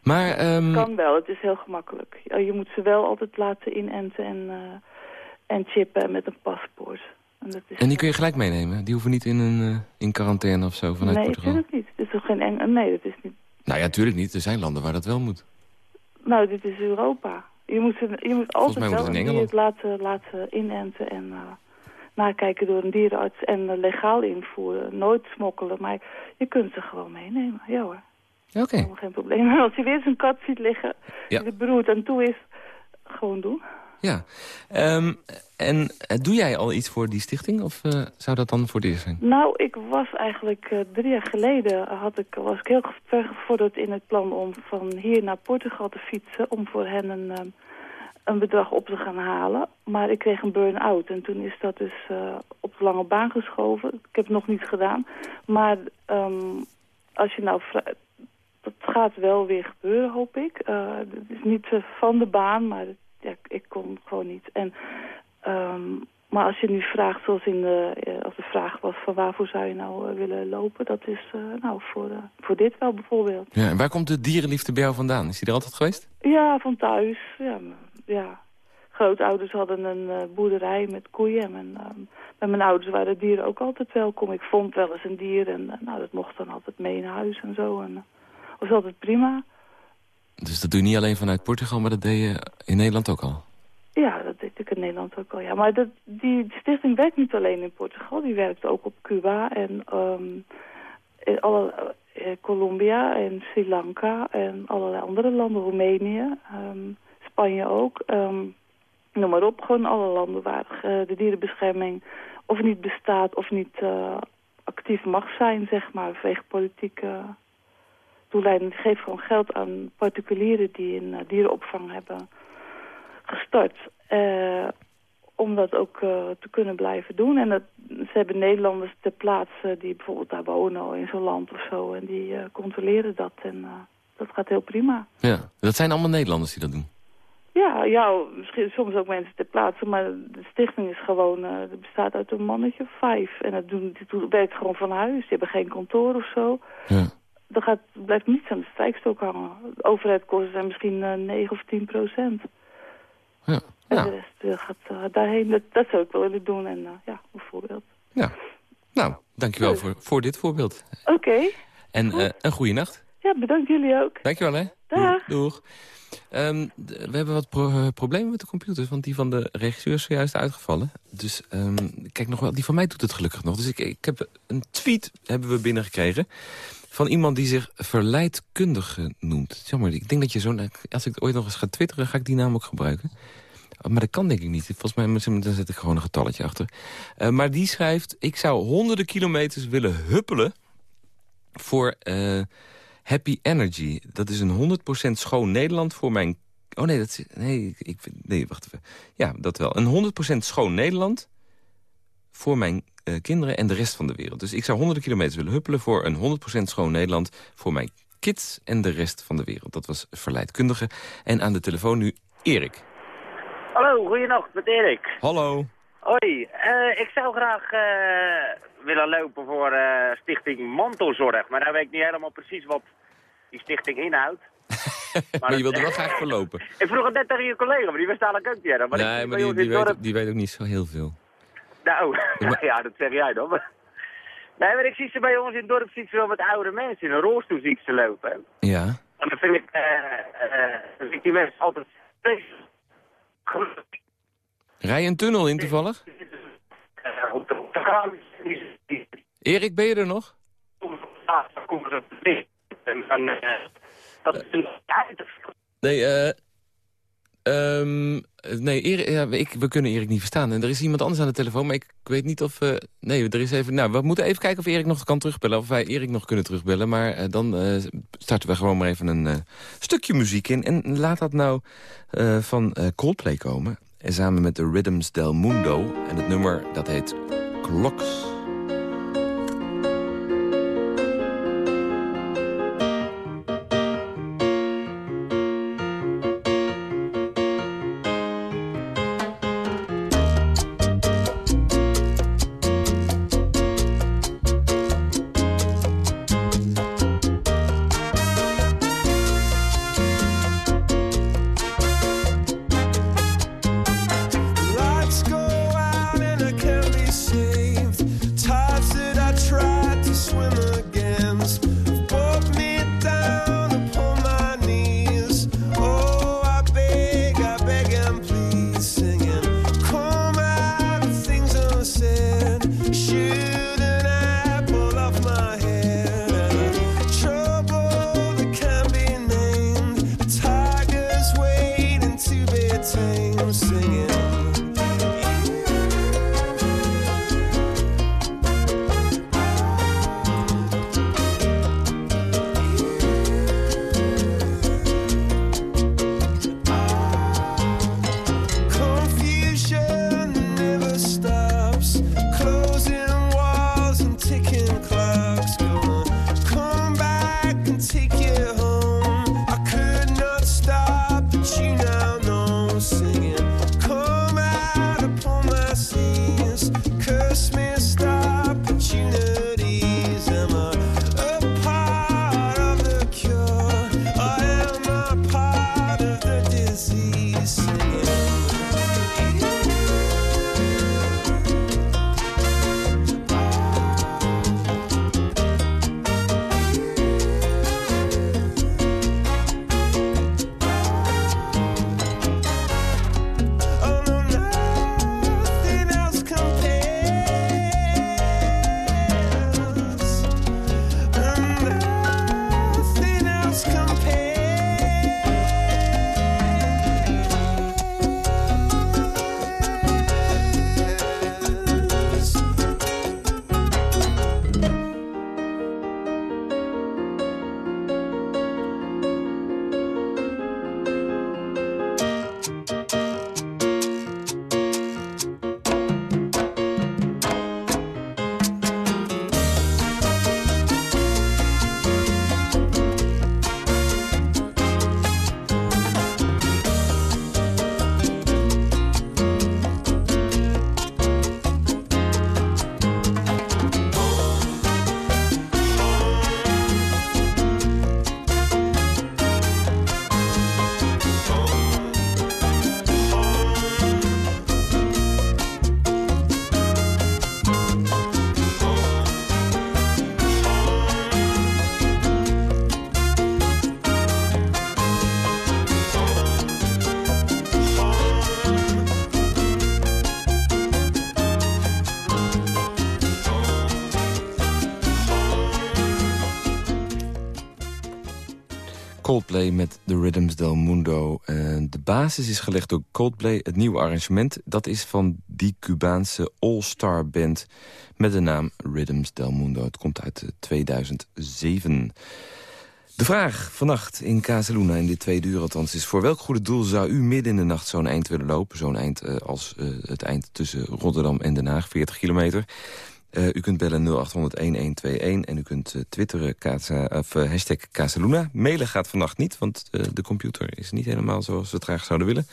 Maar, ehm, Kan wel, het is heel gemakkelijk. Je moet ze wel altijd laten inenten en, eh, en chippen met een paspoort. En dat is en die kun je gelijk meenemen? Die hoeven niet in, een, eh, in quarantaine of zo vanuit nee, Portugal? natuurlijk niet. Het is toch geen eng... Nee, dat is niet... Nou ja, natuurlijk niet. Er zijn landen waar dat wel moet. Nou, dit is Europa. Je moet, ze, je moet altijd wel in een dier laten, laten inenten en eh, nakijken door een dierenarts en eh, legaal invoeren. Nooit smokkelen, maar je kunt ze gewoon meenemen. Ja hoor, Oké. geen probleem. Als je weer zo'n kat ziet liggen Ja. die er beroerd aan toe is, gewoon doen. Ja. Ehm, en eh, doe jij al iets voor die stichting? Of eh, zou dat dan voor het eerst zijn? Nou, ik was eigenlijk eh, drie jaar geleden had ik, was ik heel gevorderd in het plan om van hier naar Portugal te fietsen. Om voor hen een, ehm, een bedrag op te gaan halen. Maar ik kreeg een burn-out en toen is dat dus op de lange baan geschoven. Ik heb het nog niet gedaan. Maar ehm, als je nou... Dat gaat wel weer gebeuren, hoop ik. Eh, het is niet van de baan, maar ja, ik- kon gewoon niet. En Ehm, maar als je nu vraagt, zoals in de, eh, als de vraag was van waarvoor zou je nou eh, willen lopen, dat is eh, nou voor, voor dit wel bijvoorbeeld. Ja, en waar komt de dierenliefde bij jou vandaan? Is die er altijd geweest? Ja, van thuis. Ja, ja. Grootouders hadden een boerderij met koeien. En mijn, ehm, bij mijn ouders waren dieren ook altijd welkom. Ik vond wel eens een dier en nou, dat mocht dan altijd mee naar huis en zo. En, uh, was altijd prima. Dus dat doe je niet alleen vanuit Portugal, maar dat deed je in Nederland ook al? Ja, dat deed ik in Nederland ook al. Ja. Maar dat, die stichting werkt niet alleen in Portugal. Die werkt ook op Cuba en ehm, in alle, eh, Colombia en Sri Lanka en allerlei andere landen. Roemenië, ehm, Spanje ook. ehm, noem maar op. Gewoon alle landen waar eh, de dierenbescherming of niet bestaat of niet eh, actief mag zijn, zeg maar, vanwege politieke doeleinden. Die geven gewoon geld aan particulieren die een eh, dierenopvang hebben gestart. eh, om dat ook eh, te kunnen blijven doen. En dat, ze hebben Nederlanders ter plaatse die bijvoorbeeld daar wonen in zo'n land of zo. En die controleren dat. En dat gaat heel prima. Ja, dat zijn allemaal Nederlanders die dat doen. Ja, ja, misschien soms ook mensen ter plaatse. Maar de stichting is gewoon, het bestaat uit een mannetje vijf. En dat doen, die doen- werkt gewoon van huis. Die hebben geen kantoor of zo. Ja. Er gaat, blijft niets aan de strijkstok hangen. De overheidskosten zijn misschien eh 9 of 10 procent. Ja. En de rest eh, gaat eh, daarheen. Dat, dat zou ik wel willen doen. En ja, bijvoorbeeld. Ja. Nou, dankjewel voor, voor dit voorbeeld. Oké. En een goede nacht. Ja, bedankt jullie ook. Dankjewel, hè. Dag. Doeg. Ehm, we hebben wat pro- problemen met de computers, want die van de regisseur is zojuist uitgevallen. dus ehm, kijk nog wel, die van mij doet het gelukkig nog. Dus ik, ik heb een tweet hebben we binnengekregen van iemand die zich verleidkundige noemt. Jammer, ik denk dat je zo'n... Als ik ooit nog eens ga twitteren, ga ik die naam ook gebruiken. Oh, maar dat kan denk ik niet. Volgens mij dan zet ik gewoon een getalletje achter. Uh, maar die schrijft... Ik zou honderden kilometers willen huppelen voor uh, Happy Energy. Dat is een 100% schoon Nederland voor mijn... Oh nee, dat is, nee, ik, nee, wacht even. Ja, dat wel. Een 100% schoon Nederland voor mijn uh, kinderen en de rest van de wereld. Dus ik zou honderden kilometers willen huppelen voor een 100% schoon Nederland... voor mijn kids en de rest van de wereld. Dat was verleidkundige. En aan de telefoon nu Erik. Hallo, goeienacht, met Erik. Hallo. Hoi, uh, ik zou graag uh, willen lopen voor stichting Mantelzorg. Maar dan weet ik niet helemaal precies wat die stichting inhoudt. maar, maar, je wilde wel graag verlopen. ik vroeg het net tegen je collega, maar die wist eigenlijk ook niet. Maar nee, maar die, die, weet, die weet ook niet zo heel veel. Nou, ja, dat zeg jij dan. Nee, maar ik zie ze bij ons in het dorp ziet ze wel met oude mensen in een rolstoel zie ze lopen. Ja. En dan vind ik, uh, uh, vind ik die mensen altijd Rij een tunnel in toevallig? Erik, ben je er nog? Nee, eh... Um, nee, Erik, ja, ik, we kunnen Erik niet verstaan. En er is iemand anders aan de telefoon, maar ik, weet niet of... Uh, nee, er is even... Nou, we moeten even kijken of Erik nog kan terugbellen. Of wij Erik nog kunnen terugbellen. Maar uh, dan starten we gewoon maar even een stukje muziek in. En laat dat nou van Coldplay komen. En samen met de Rhythms del Mundo. En het nummer, dat heet Clocks. Coldplay met The Rhythms del Mundo. Uh, de basis is gelegd door Coldplay. Het nieuwe arrangement dat is van die Cubaanse all-star band... met de naam Rhythms del Mundo. Het komt uit 2007. De vraag vannacht in Casaluna, in dit tweede uur althans, is... voor welk goede doel zou u midden in de nacht zo'n eind willen lopen? Zo'n eind uh, als het eind tussen Rotterdam en Den Haag, 40 kilometer. Uh, u kunt bellen 0800-1121 en u kunt twitteren Casa, of, hashtag Casaluna. Mailen gaat vannacht niet, want de computer is niet helemaal zoals we het graag zouden willen.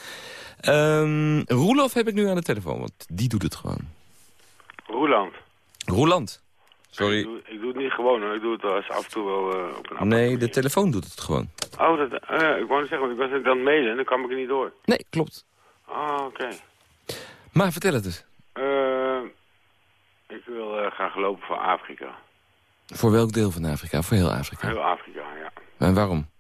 Um, Roelof heb ik nu aan de telefoon, want die doet het gewoon. Roeland. Roeland. Sorry. Ik doe, ik doe, het niet gewoon hoor. Ik doe het als af en toe wel uh, op een Nee, de telefoon doet het gewoon. Oh, dat, uh, ik wou zeggen, want ik was dan mailen en dan kwam ik er niet door. Nee, klopt. Ah, oké. Okay. Maar vertel het eens. Uh, ik wil graag lopen voor Afrika. Voor welk deel van Afrika? Voor heel Afrika? Heel Afrika, ja. En waarom?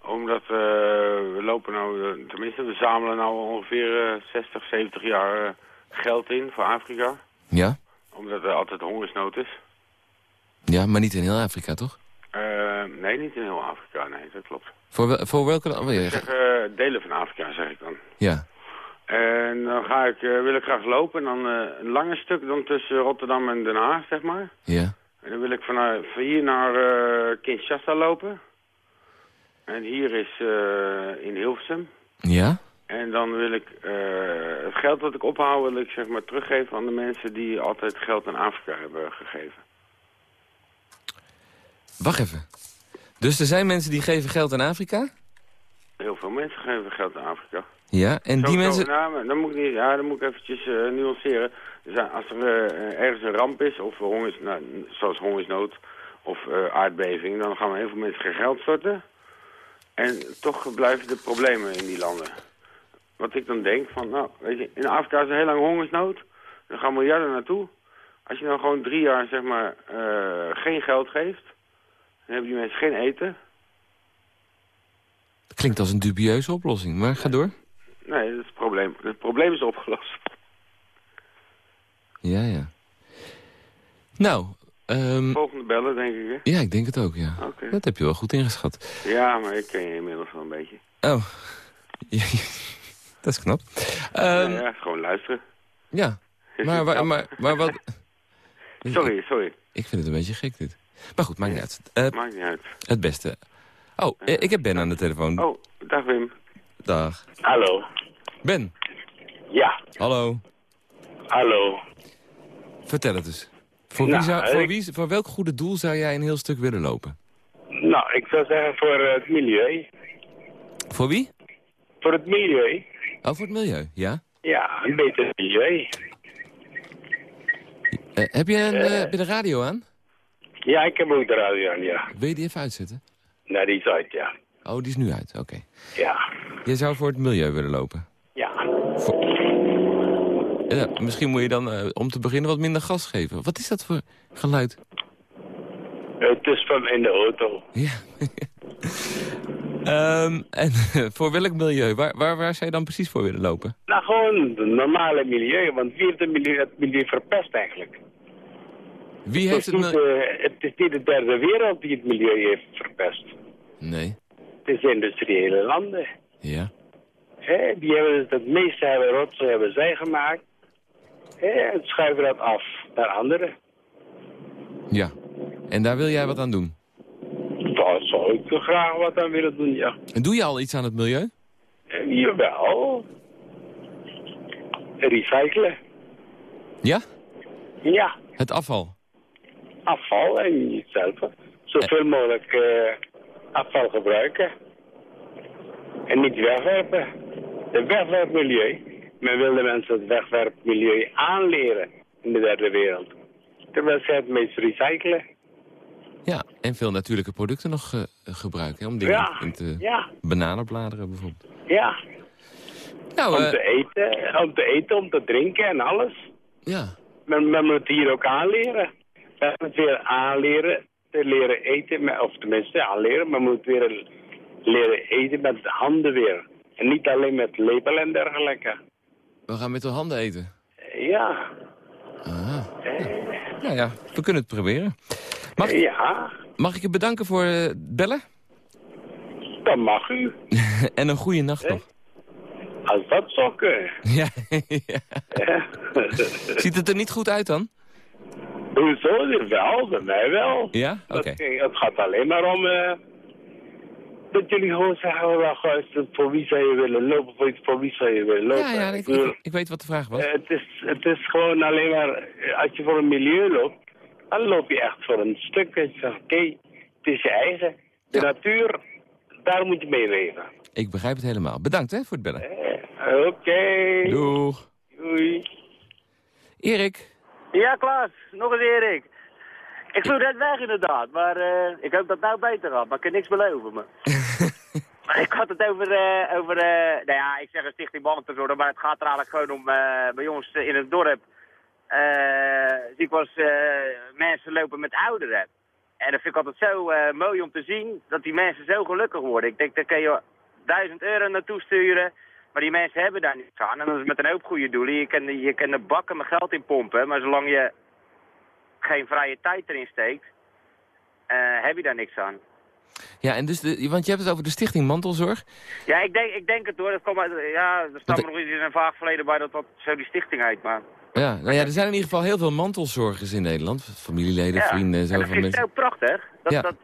Omdat we lopen nou, tenminste we zamelen nou ongeveer 60, 70 jaar geld in voor Afrika. Ja? Omdat er altijd hongersnood is. Ja, maar niet in heel Afrika, toch? Uh, nee, niet in heel Afrika, nee, dat klopt. Voor, wel, voor welke... Oh, zeg, uh, delen van Afrika, zeg ik dan. Ja. En dan ga ik, uh, wil ik graag lopen, en dan een langer stuk dan tussen Rotterdam en Den Haag, zeg maar. Ja. En dan wil ik van hier naar Kinshasa lopen. En hier is in Hilversum. Ja. En dan wil ik het geld dat ik ophaal, wil ik zeg maar teruggeven aan de mensen die altijd geld aan Afrika hebben gegeven. Wacht even. Dus er zijn mensen die geven geld aan Afrika? Heel veel mensen geven geld aan Afrika. Ja, en zo, die mensen... Nou, dan moet ik niet, ja, dan moet ik eventjes uh, nuanceren. Dus als er uh, ergens een ramp is, of hongers, nou, zoals hongersnood of uh, aardbeving... dan gaan we heel veel mensen geen geld storten. En toch blijven er problemen in die landen. Wat ik dan denk van, nou, weet je, in Afrika is er heel lang hongersnood. Dan gaan miljarden naartoe. Als je nou gewoon drie jaar, zeg maar, geen geld geeft... Dan hebben die mensen geen eten. Dat klinkt als een dubieuze oplossing, maar ga door. Nee, het probleem. Het probleem is opgelost. Ja, ja. Nou, um... Volgende bellen, denk ik, hè? Ja, ik denk het ook, ja. Okay. Dat heb je wel goed ingeschat. Ja, maar ik ken je inmiddels wel een beetje. Oh, dat is knap. Um... Ja, ja, gewoon luisteren. Ja, maar, maar, maar, maar wat... Sorry, sorry. Ik vind het een beetje gek, dit. Maar goed, maakt niet uit. Uh, maakt niet uit. Het beste. Oh, uh, ik heb Ben aan de telefoon. Oh, dag Wim. Dag. Hallo. Ben. Ja. Hallo. Hallo. Vertel het eens. Voor, nou, wie zou, voor, wie, voor welk goede doel zou jij een heel stuk willen lopen? Nou, ik zou zeggen voor het milieu. Voor wie? Voor het milieu. Oh, voor het milieu, ja? Ja, een beter milieu. heb, je een, heb je de radio aan? Ja, ik heb ook de radio aan, ja. Wil je die even uitzetten? Nee, die is uit, ja. Oh, die is nu uit, oké. Okay. Ja. Je zou voor het milieu willen lopen? Ja. Voor... ja misschien moet je dan, uh, om te beginnen, wat minder gas geven. Wat is dat voor geluid? Het is van in de auto. Ja. um, en voor welk milieu? Waar, waar, waar zou je dan precies voor willen lopen? Nou, gewoon het normale milieu, want wie heeft het milieu, het milieu verpest eigenlijk? Wie heeft het, het, uh, het is niet de derde wereld die het milieu heeft verpest. Nee. Het is industriële landen. Ja. He, die hebben het meeste hebben rotsen hebben zij gemaakt. He, en schuiven dat af naar anderen. Ja. En daar wil jij wat aan doen? Daar zou ik graag wat aan willen doen, ja. En doe je al iets aan het milieu? En jawel. Recyclen. Ja? Ja. Het afval? afval en niet zelf. Zoveel mogelijk uh, afval gebruiken. En niet wegwerpen. Het wegwerpmilieu. Men wil de mensen het wegwerpmilieu aanleren in de derde wereld. Terwijl ze het meest recyclen. Ja, en veel natuurlijke producten nog uh, gebruiken. Hè, om dingen ja, in te ja. bananenbladeren bijvoorbeeld. Ja. Nou, om, uh, te eten, om te eten, om te drinken en alles. Ja. Men, men moet het hier ook aanleren. Men moet weer aanleren te leren eten, of tenminste aanleren, maar moet weer leren eten met handen weer. En niet alleen met lepel en dergelijke. We gaan met de handen eten? Ja. Ah. Nou ja, we kunnen het proberen. Mag, ja. Mag ik je bedanken voor het bellen? Dan mag u. en een goede nacht nog. Als dat zou kunnen. Ja, ja. Ziet het er niet goed uit dan? Hoezo? Wel, bij mij wel. Ja? Oké. Het, het gaat alleen maar om... eh, dat jullie gewoon zeggen, wel, luister, voor wie zou je willen lopen, voor, voor wie zou je willen lopen. Ja, ja, ik, ik, ik weet wat de vraag was. het, is, het is gewoon alleen maar, als je voor een milieu loopt, dan loop je echt voor een stuk. En je zegt, oké, het is je eigen. De natuur, daar moet je mee leven. Ik begrijp het helemaal. Bedankt hè, voor het bellen. Eh, Oké. Doeg. Doei. Erik. Ja, Klaas. Nog eens Erik. Ik vloer net weg inderdaad, maar eh, ik hoop dat het nou beter gaat. Maar ik kan niks beloven me. maar ik had het over, eh, over eh, nou ja, ik zeg een stichting Bandenzorg, maar het gaat er eigenlijk gewoon om bij ons in het dorp. zie ik was mensen lopen met ouderen. En dat vind ik altijd zo mooi om te zien, dat die mensen zo gelukkig worden. Ik denk, daar kun je duizend euro naartoe sturen, maar die mensen hebben daar niets aan. En dat is met een hoop goede doelen. Je kan, je kan er bakken met geld in pompen, maar zolang je geen vrije tijd erin steekt, eh, heb je daar niks aan. Ja, en dus de, want je hebt het over de stichting Mantelzorg. Ja, ik denk, ik denk het hoor. Dat komt uit, ja, er staat nog iets in een vaag verleden bij dat dat zo die stichting heet, maar... Ja, nou ja, er zijn in ieder geval heel veel mantelzorgers in Nederland. Familieleden, ja. vrienden, en dat zoveel vind ik mensen. zo prachtig. Dat, Ja. dat,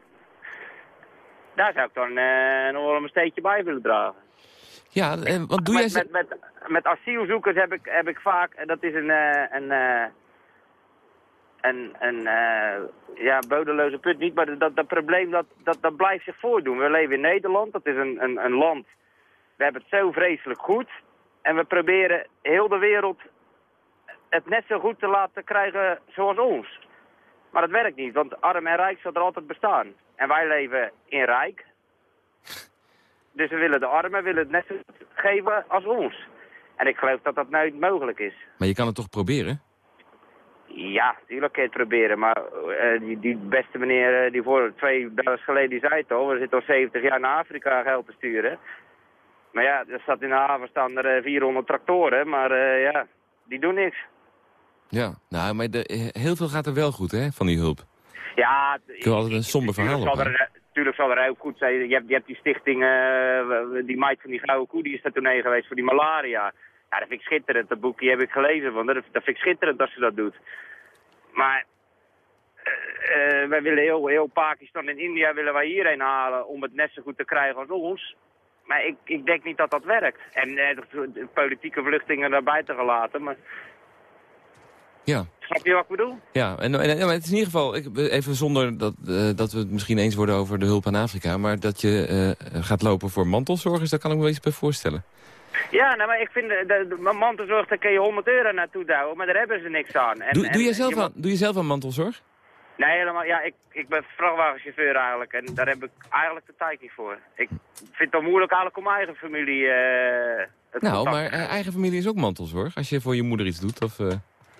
daar zou ik dan eh, nog wel een steentje bij willen dragen. Ja, en wat doe jij... met, ze- met, met, met asielzoekers heb ik, heb ik vaak, en dat is een, eh, een, eh, een, een eh, ja, bodeloze put niet, maar dat, dat, dat probleem dat, dat, dat blijft zich voordoen. We leven in Nederland, dat is een, een, een land, we hebben het zo vreselijk goed. En we proberen heel de wereld het net zo goed te laten krijgen zoals ons. Maar dat werkt niet, want arm en rijk zal er altijd bestaan. En wij leven in rijk. Dus we willen de armen willen het net zo geven als ons. En ik geloof dat dat nooit mogelijk is. Maar je kan het toch proberen? Ja, natuurlijk kun je het proberen. Maar eh, die, die beste meneer eh, die voor twee dagen geleden die zei het al, we zitten al 70 jaar naar Afrika geld te sturen. Maar ja, er staat in de haven staan er eh, 400 tractoren, maar eh, ja, die doen niks. Ja, nou, maar de, heel veel gaat er wel goed, hè, van die hulp. Ja, Ik wil altijd een somber verhaal op. er, tuurlijk zal er ook goed zijn. Je hebt, die stichting, eh, die meid van die gouden koe, die is daar toen heen geweest voor die malaria. Ja, dat vind ik schitterend. Dat boekje heb ik gelezen. Van. Dat, dat vind ik schitterend dat ze dat doet. Maar eh, wij willen heel, heel Pakistan en India willen wij hierheen halen om het net zo goed te krijgen als ons. Maar ik, ik denk niet dat dat werkt. En de, politieke vluchtingen daar buiten gelaten. Maar Ja. snap je wat ik bedoel? Ja, en, en, het is in ieder geval, ik, even zonder dat, eh, dat we het misschien eens worden over de hulp aan Afrika, maar dat je eh, gaat lopen voor mantelzorgers, daar kan ik me wel iets bij voorstellen. Ja, nou, maar ik vind, de, de, mantelzorg, daar kun je 100 euro naartoe douwen, maar daar hebben ze niks aan. En, Doe, doe, je zelf je aan, doe je zelf aan mantelzorg? Nee, helemaal. Ja, ik, ik ben vrachtwagenchauffeur eigenlijk. En daar heb ik eigenlijk de tijd niet voor. Ik vind het wel moeilijk eigenlijk om mijn eigen familie... eh, het Nou, contact maar eh, eigen familie is ook mantelzorg, als je voor je moeder iets doet. Of, eh,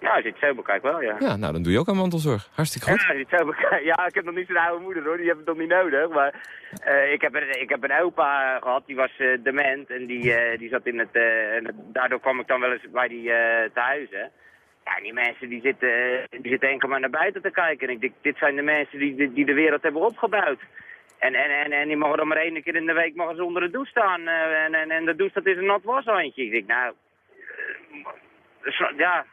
Ja, als je het zo bekijkt wel, ja. Ja, nou, dan doe je ook aan mantelzorg. Hartstikke goed. Ja, als je het zo bekijkt- ja, ik heb nog niet zo'n oude moeder hoor, die heb ik nog niet nodig. Maar eh, ik, heb een, ik heb een opa eh, gehad, die was eh, dement en die, eh, die zat in het, en Daardoor kwam ik dan wel eens bij die eh te huizen. Ja, die mensen die zitten, die zitten enkel maar naar buiten te kijken. En ik denk, dit zijn de mensen die, die, die de wereld hebben opgebouwd. En, en, en, en die mogen dan maar één keer in de week mogen ze onder de douche staan. en, en, en de douche dat is een nat washandje. Ik denk, nou, ja,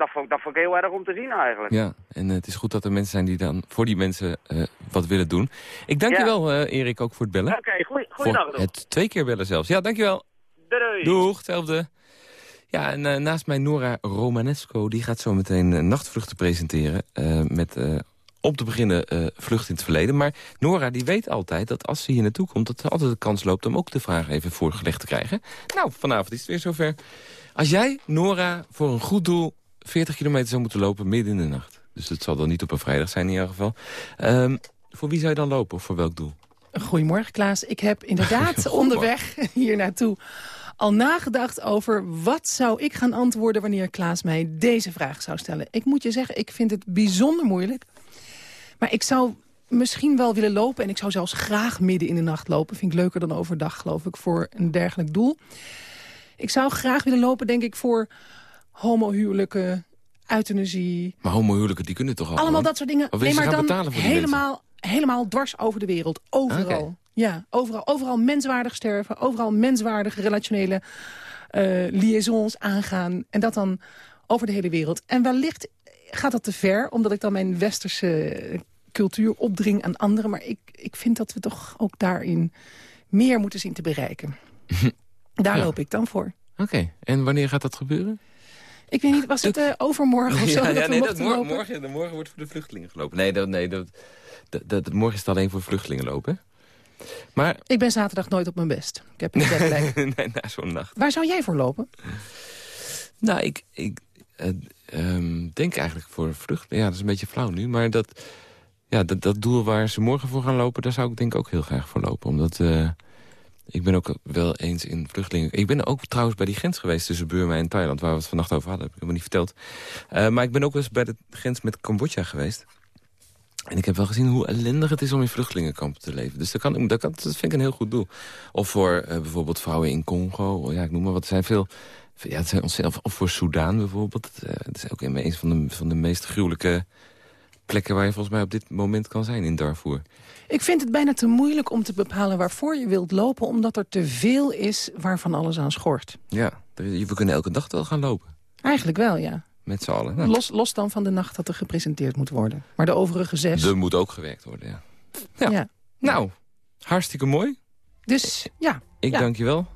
dat vond, dat vond ik heel erg om te zien eigenlijk. Ja, en het is goed dat er mensen zijn die dan voor die mensen eh, wat willen doen. Ik dank je wel, eh, Erik, ook voor het bellen. Oké, goeie, goeiedag Voor nog. het twee keer bellen zelfs. Ja, dankjewel. Doei. Doeg, hetzelfde. Ja, en eh, naast mij Nora Romanesco, die gaat zo meteen nachtvluchten presenteren. met op te beginnen vlucht in het verleden. Maar Nora die weet altijd dat als ze hier naartoe komt... dat er altijd de kans loopt om ook de vraag even voorgelegd te krijgen. Nou, vanavond is het weer zover. Als jij, Nora, voor een goed doel 40 kilometer zou moeten lopen midden in de nacht. Dus het zal dan niet op een vrijdag zijn in ieder geval. Ehm, voor wie zou je dan lopen of voor welk doel? Goedemorgen Klaas. Ik heb inderdaad onderweg hier naartoe al nagedacht over wat zou ik gaan antwoorden wanneer Klaas mij deze vraag zou stellen. Ik moet je zeggen, ik vind het bijzonder moeilijk. Maar ik zou misschien wel willen lopen en ik zou zelfs graag midden in de nacht lopen. Vind ik leuker dan overdag, geloof ik, voor een dergelijk doel. Ik zou graag willen lopen, denk ik, voor homohuwelijken, euthanasie, Maar homohuwelijken, die kunnen toch al allemaal dat soort dingen. Of nee, maar dan mensen? helemaal, helemaal dwars over de wereld. Overal. Oké. Ja, overal, overal menswaardig sterven. Overal menswaardige relationele uh, liaisons aangaan. En dat dan over de hele wereld. En wellicht gaat dat te ver, omdat ik dan mijn westerse cultuur opdring aan anderen. Maar ik, ik vind dat we toch ook daarin meer moeten zien te bereiken. Daar loop ik dan voor. Oké, en wanneer gaat dat gebeuren? Ik weet niet, was het uh, overmorgen of zo? Ja, nee, dat morgen, morgen, morgen wordt voor de vluchtelingen gelopen. Nee, dat, nee dat, dat, dat, morgen is het alleen voor vluchtelingen lopen. Maar... Ik ben zaterdag nooit op mijn best. Ik heb een bedplek. nee, na zo'n nacht. Waar zou jij voor lopen? Nou, ik, ik uh, denk eigenlijk voor vluchtelingen. Ja, dat is een beetje flauw nu. Maar dat, ja, dat, dat doel waar ze morgen voor gaan lopen... daar zou ik denk ik ook heel graag voor lopen. Omdat... Uh, ik ben ook wel eens in vluchtelingen... Ik ben ook trouwens bij die grens geweest tussen Burma en Thailand... waar we het vannacht over hadden, heb ik helemaal niet verteld. Uh, maar ik ben ook wel eens bij de grens met Cambodja geweest. En ik heb wel gezien hoe ellendig het is om in vluchtelingenkampen te leven. Dus dat, kan, dat, vind ik een heel goed doel. Of voor uh, bijvoorbeeld vrouwen in Congo. Ja, ik noem maar wat. Er zijn veel... Ja, het zijn ontzettend, of voor Soudaan bijvoorbeeld. Uh, dat is ook een van de, van de meest gruwelijke plekken... waar je volgens mij op dit moment kan zijn in Darfur. Ik vind het bijna te moeilijk om te bepalen waarvoor je wilt lopen... omdat er te veel is waarvan alles aan schort. Ja, we kunnen elke dag wel gaan lopen. Eigenlijk wel, ja. Met z'n allen. Nou. Los, los dan van de nacht dat er gepresenteerd moet worden. Maar de overige zes... Er moet ook gewerkt worden, ja. Ja. ja. Nou, hartstikke mooi. Dus, ja. Ik ja. dank je wel.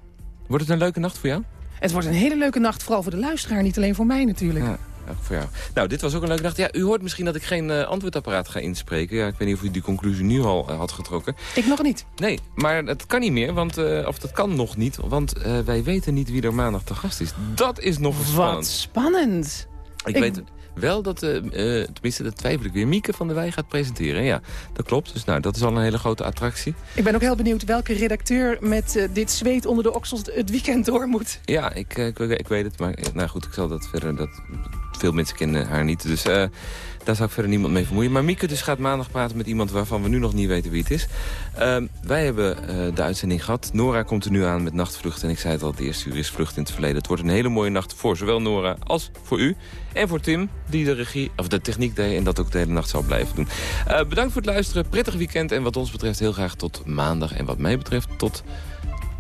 Wordt het een leuke nacht voor jou? Het wordt een hele leuke nacht, vooral voor de luisteraar. Niet alleen voor mij natuurlijk. Ja. Voor jou. Nou, dit was ook een leuke nacht. Ja, u hoort misschien dat ik geen uh, antwoordapparaat ga inspreken. Ja, ik weet niet of u die conclusie nu al uh, had getrokken. Ik nog niet. Nee, maar het kan niet meer, want, uh, of dat kan nog niet. Want wij weten niet wie er maandag te gast is. Dat is nog spannend. Wat spannend. Ik, ik, weet wel dat, tenminste dat twijfel ik weer, Mieke van der Wij gaat presenteren. Ja, dat klopt. Dus nou, dat is al een hele grote attractie. Ik ben ook heel benieuwd welke redacteur met dit zweet onder de oksels het weekend door moet. Ja, ik, ik, ik, weet het. Maar nou goed, ik zal dat verder... Dat, veel mensen kennen haar niet. Dus daar zou ik verder niemand mee vermoeien. Maar Mieke dus gaat maandag praten met iemand waarvan we nu nog niet weten wie het is. Uh, wij hebben uh, de uitzending gehad. Nora komt er nu aan met Nachtvlucht. En ik zei het al, het eerste uur is Vlucht in het Verleden. Het wordt een hele mooie nacht voor zowel Nora als voor u. En voor Tim, die de regie, of de techniek deed en dat ook de hele nacht zal blijven doen. Uh, bedankt voor het luisteren. Prettig weekend. En wat ons betreft heel graag tot maandag. En wat mij betreft tot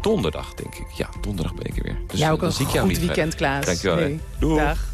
donderdag, denk ik. Ja, donderdag ben ik er weer. Dus, ja, ook een goed weekend, Klaas. Dankjewel. Nee. Doei. Dag.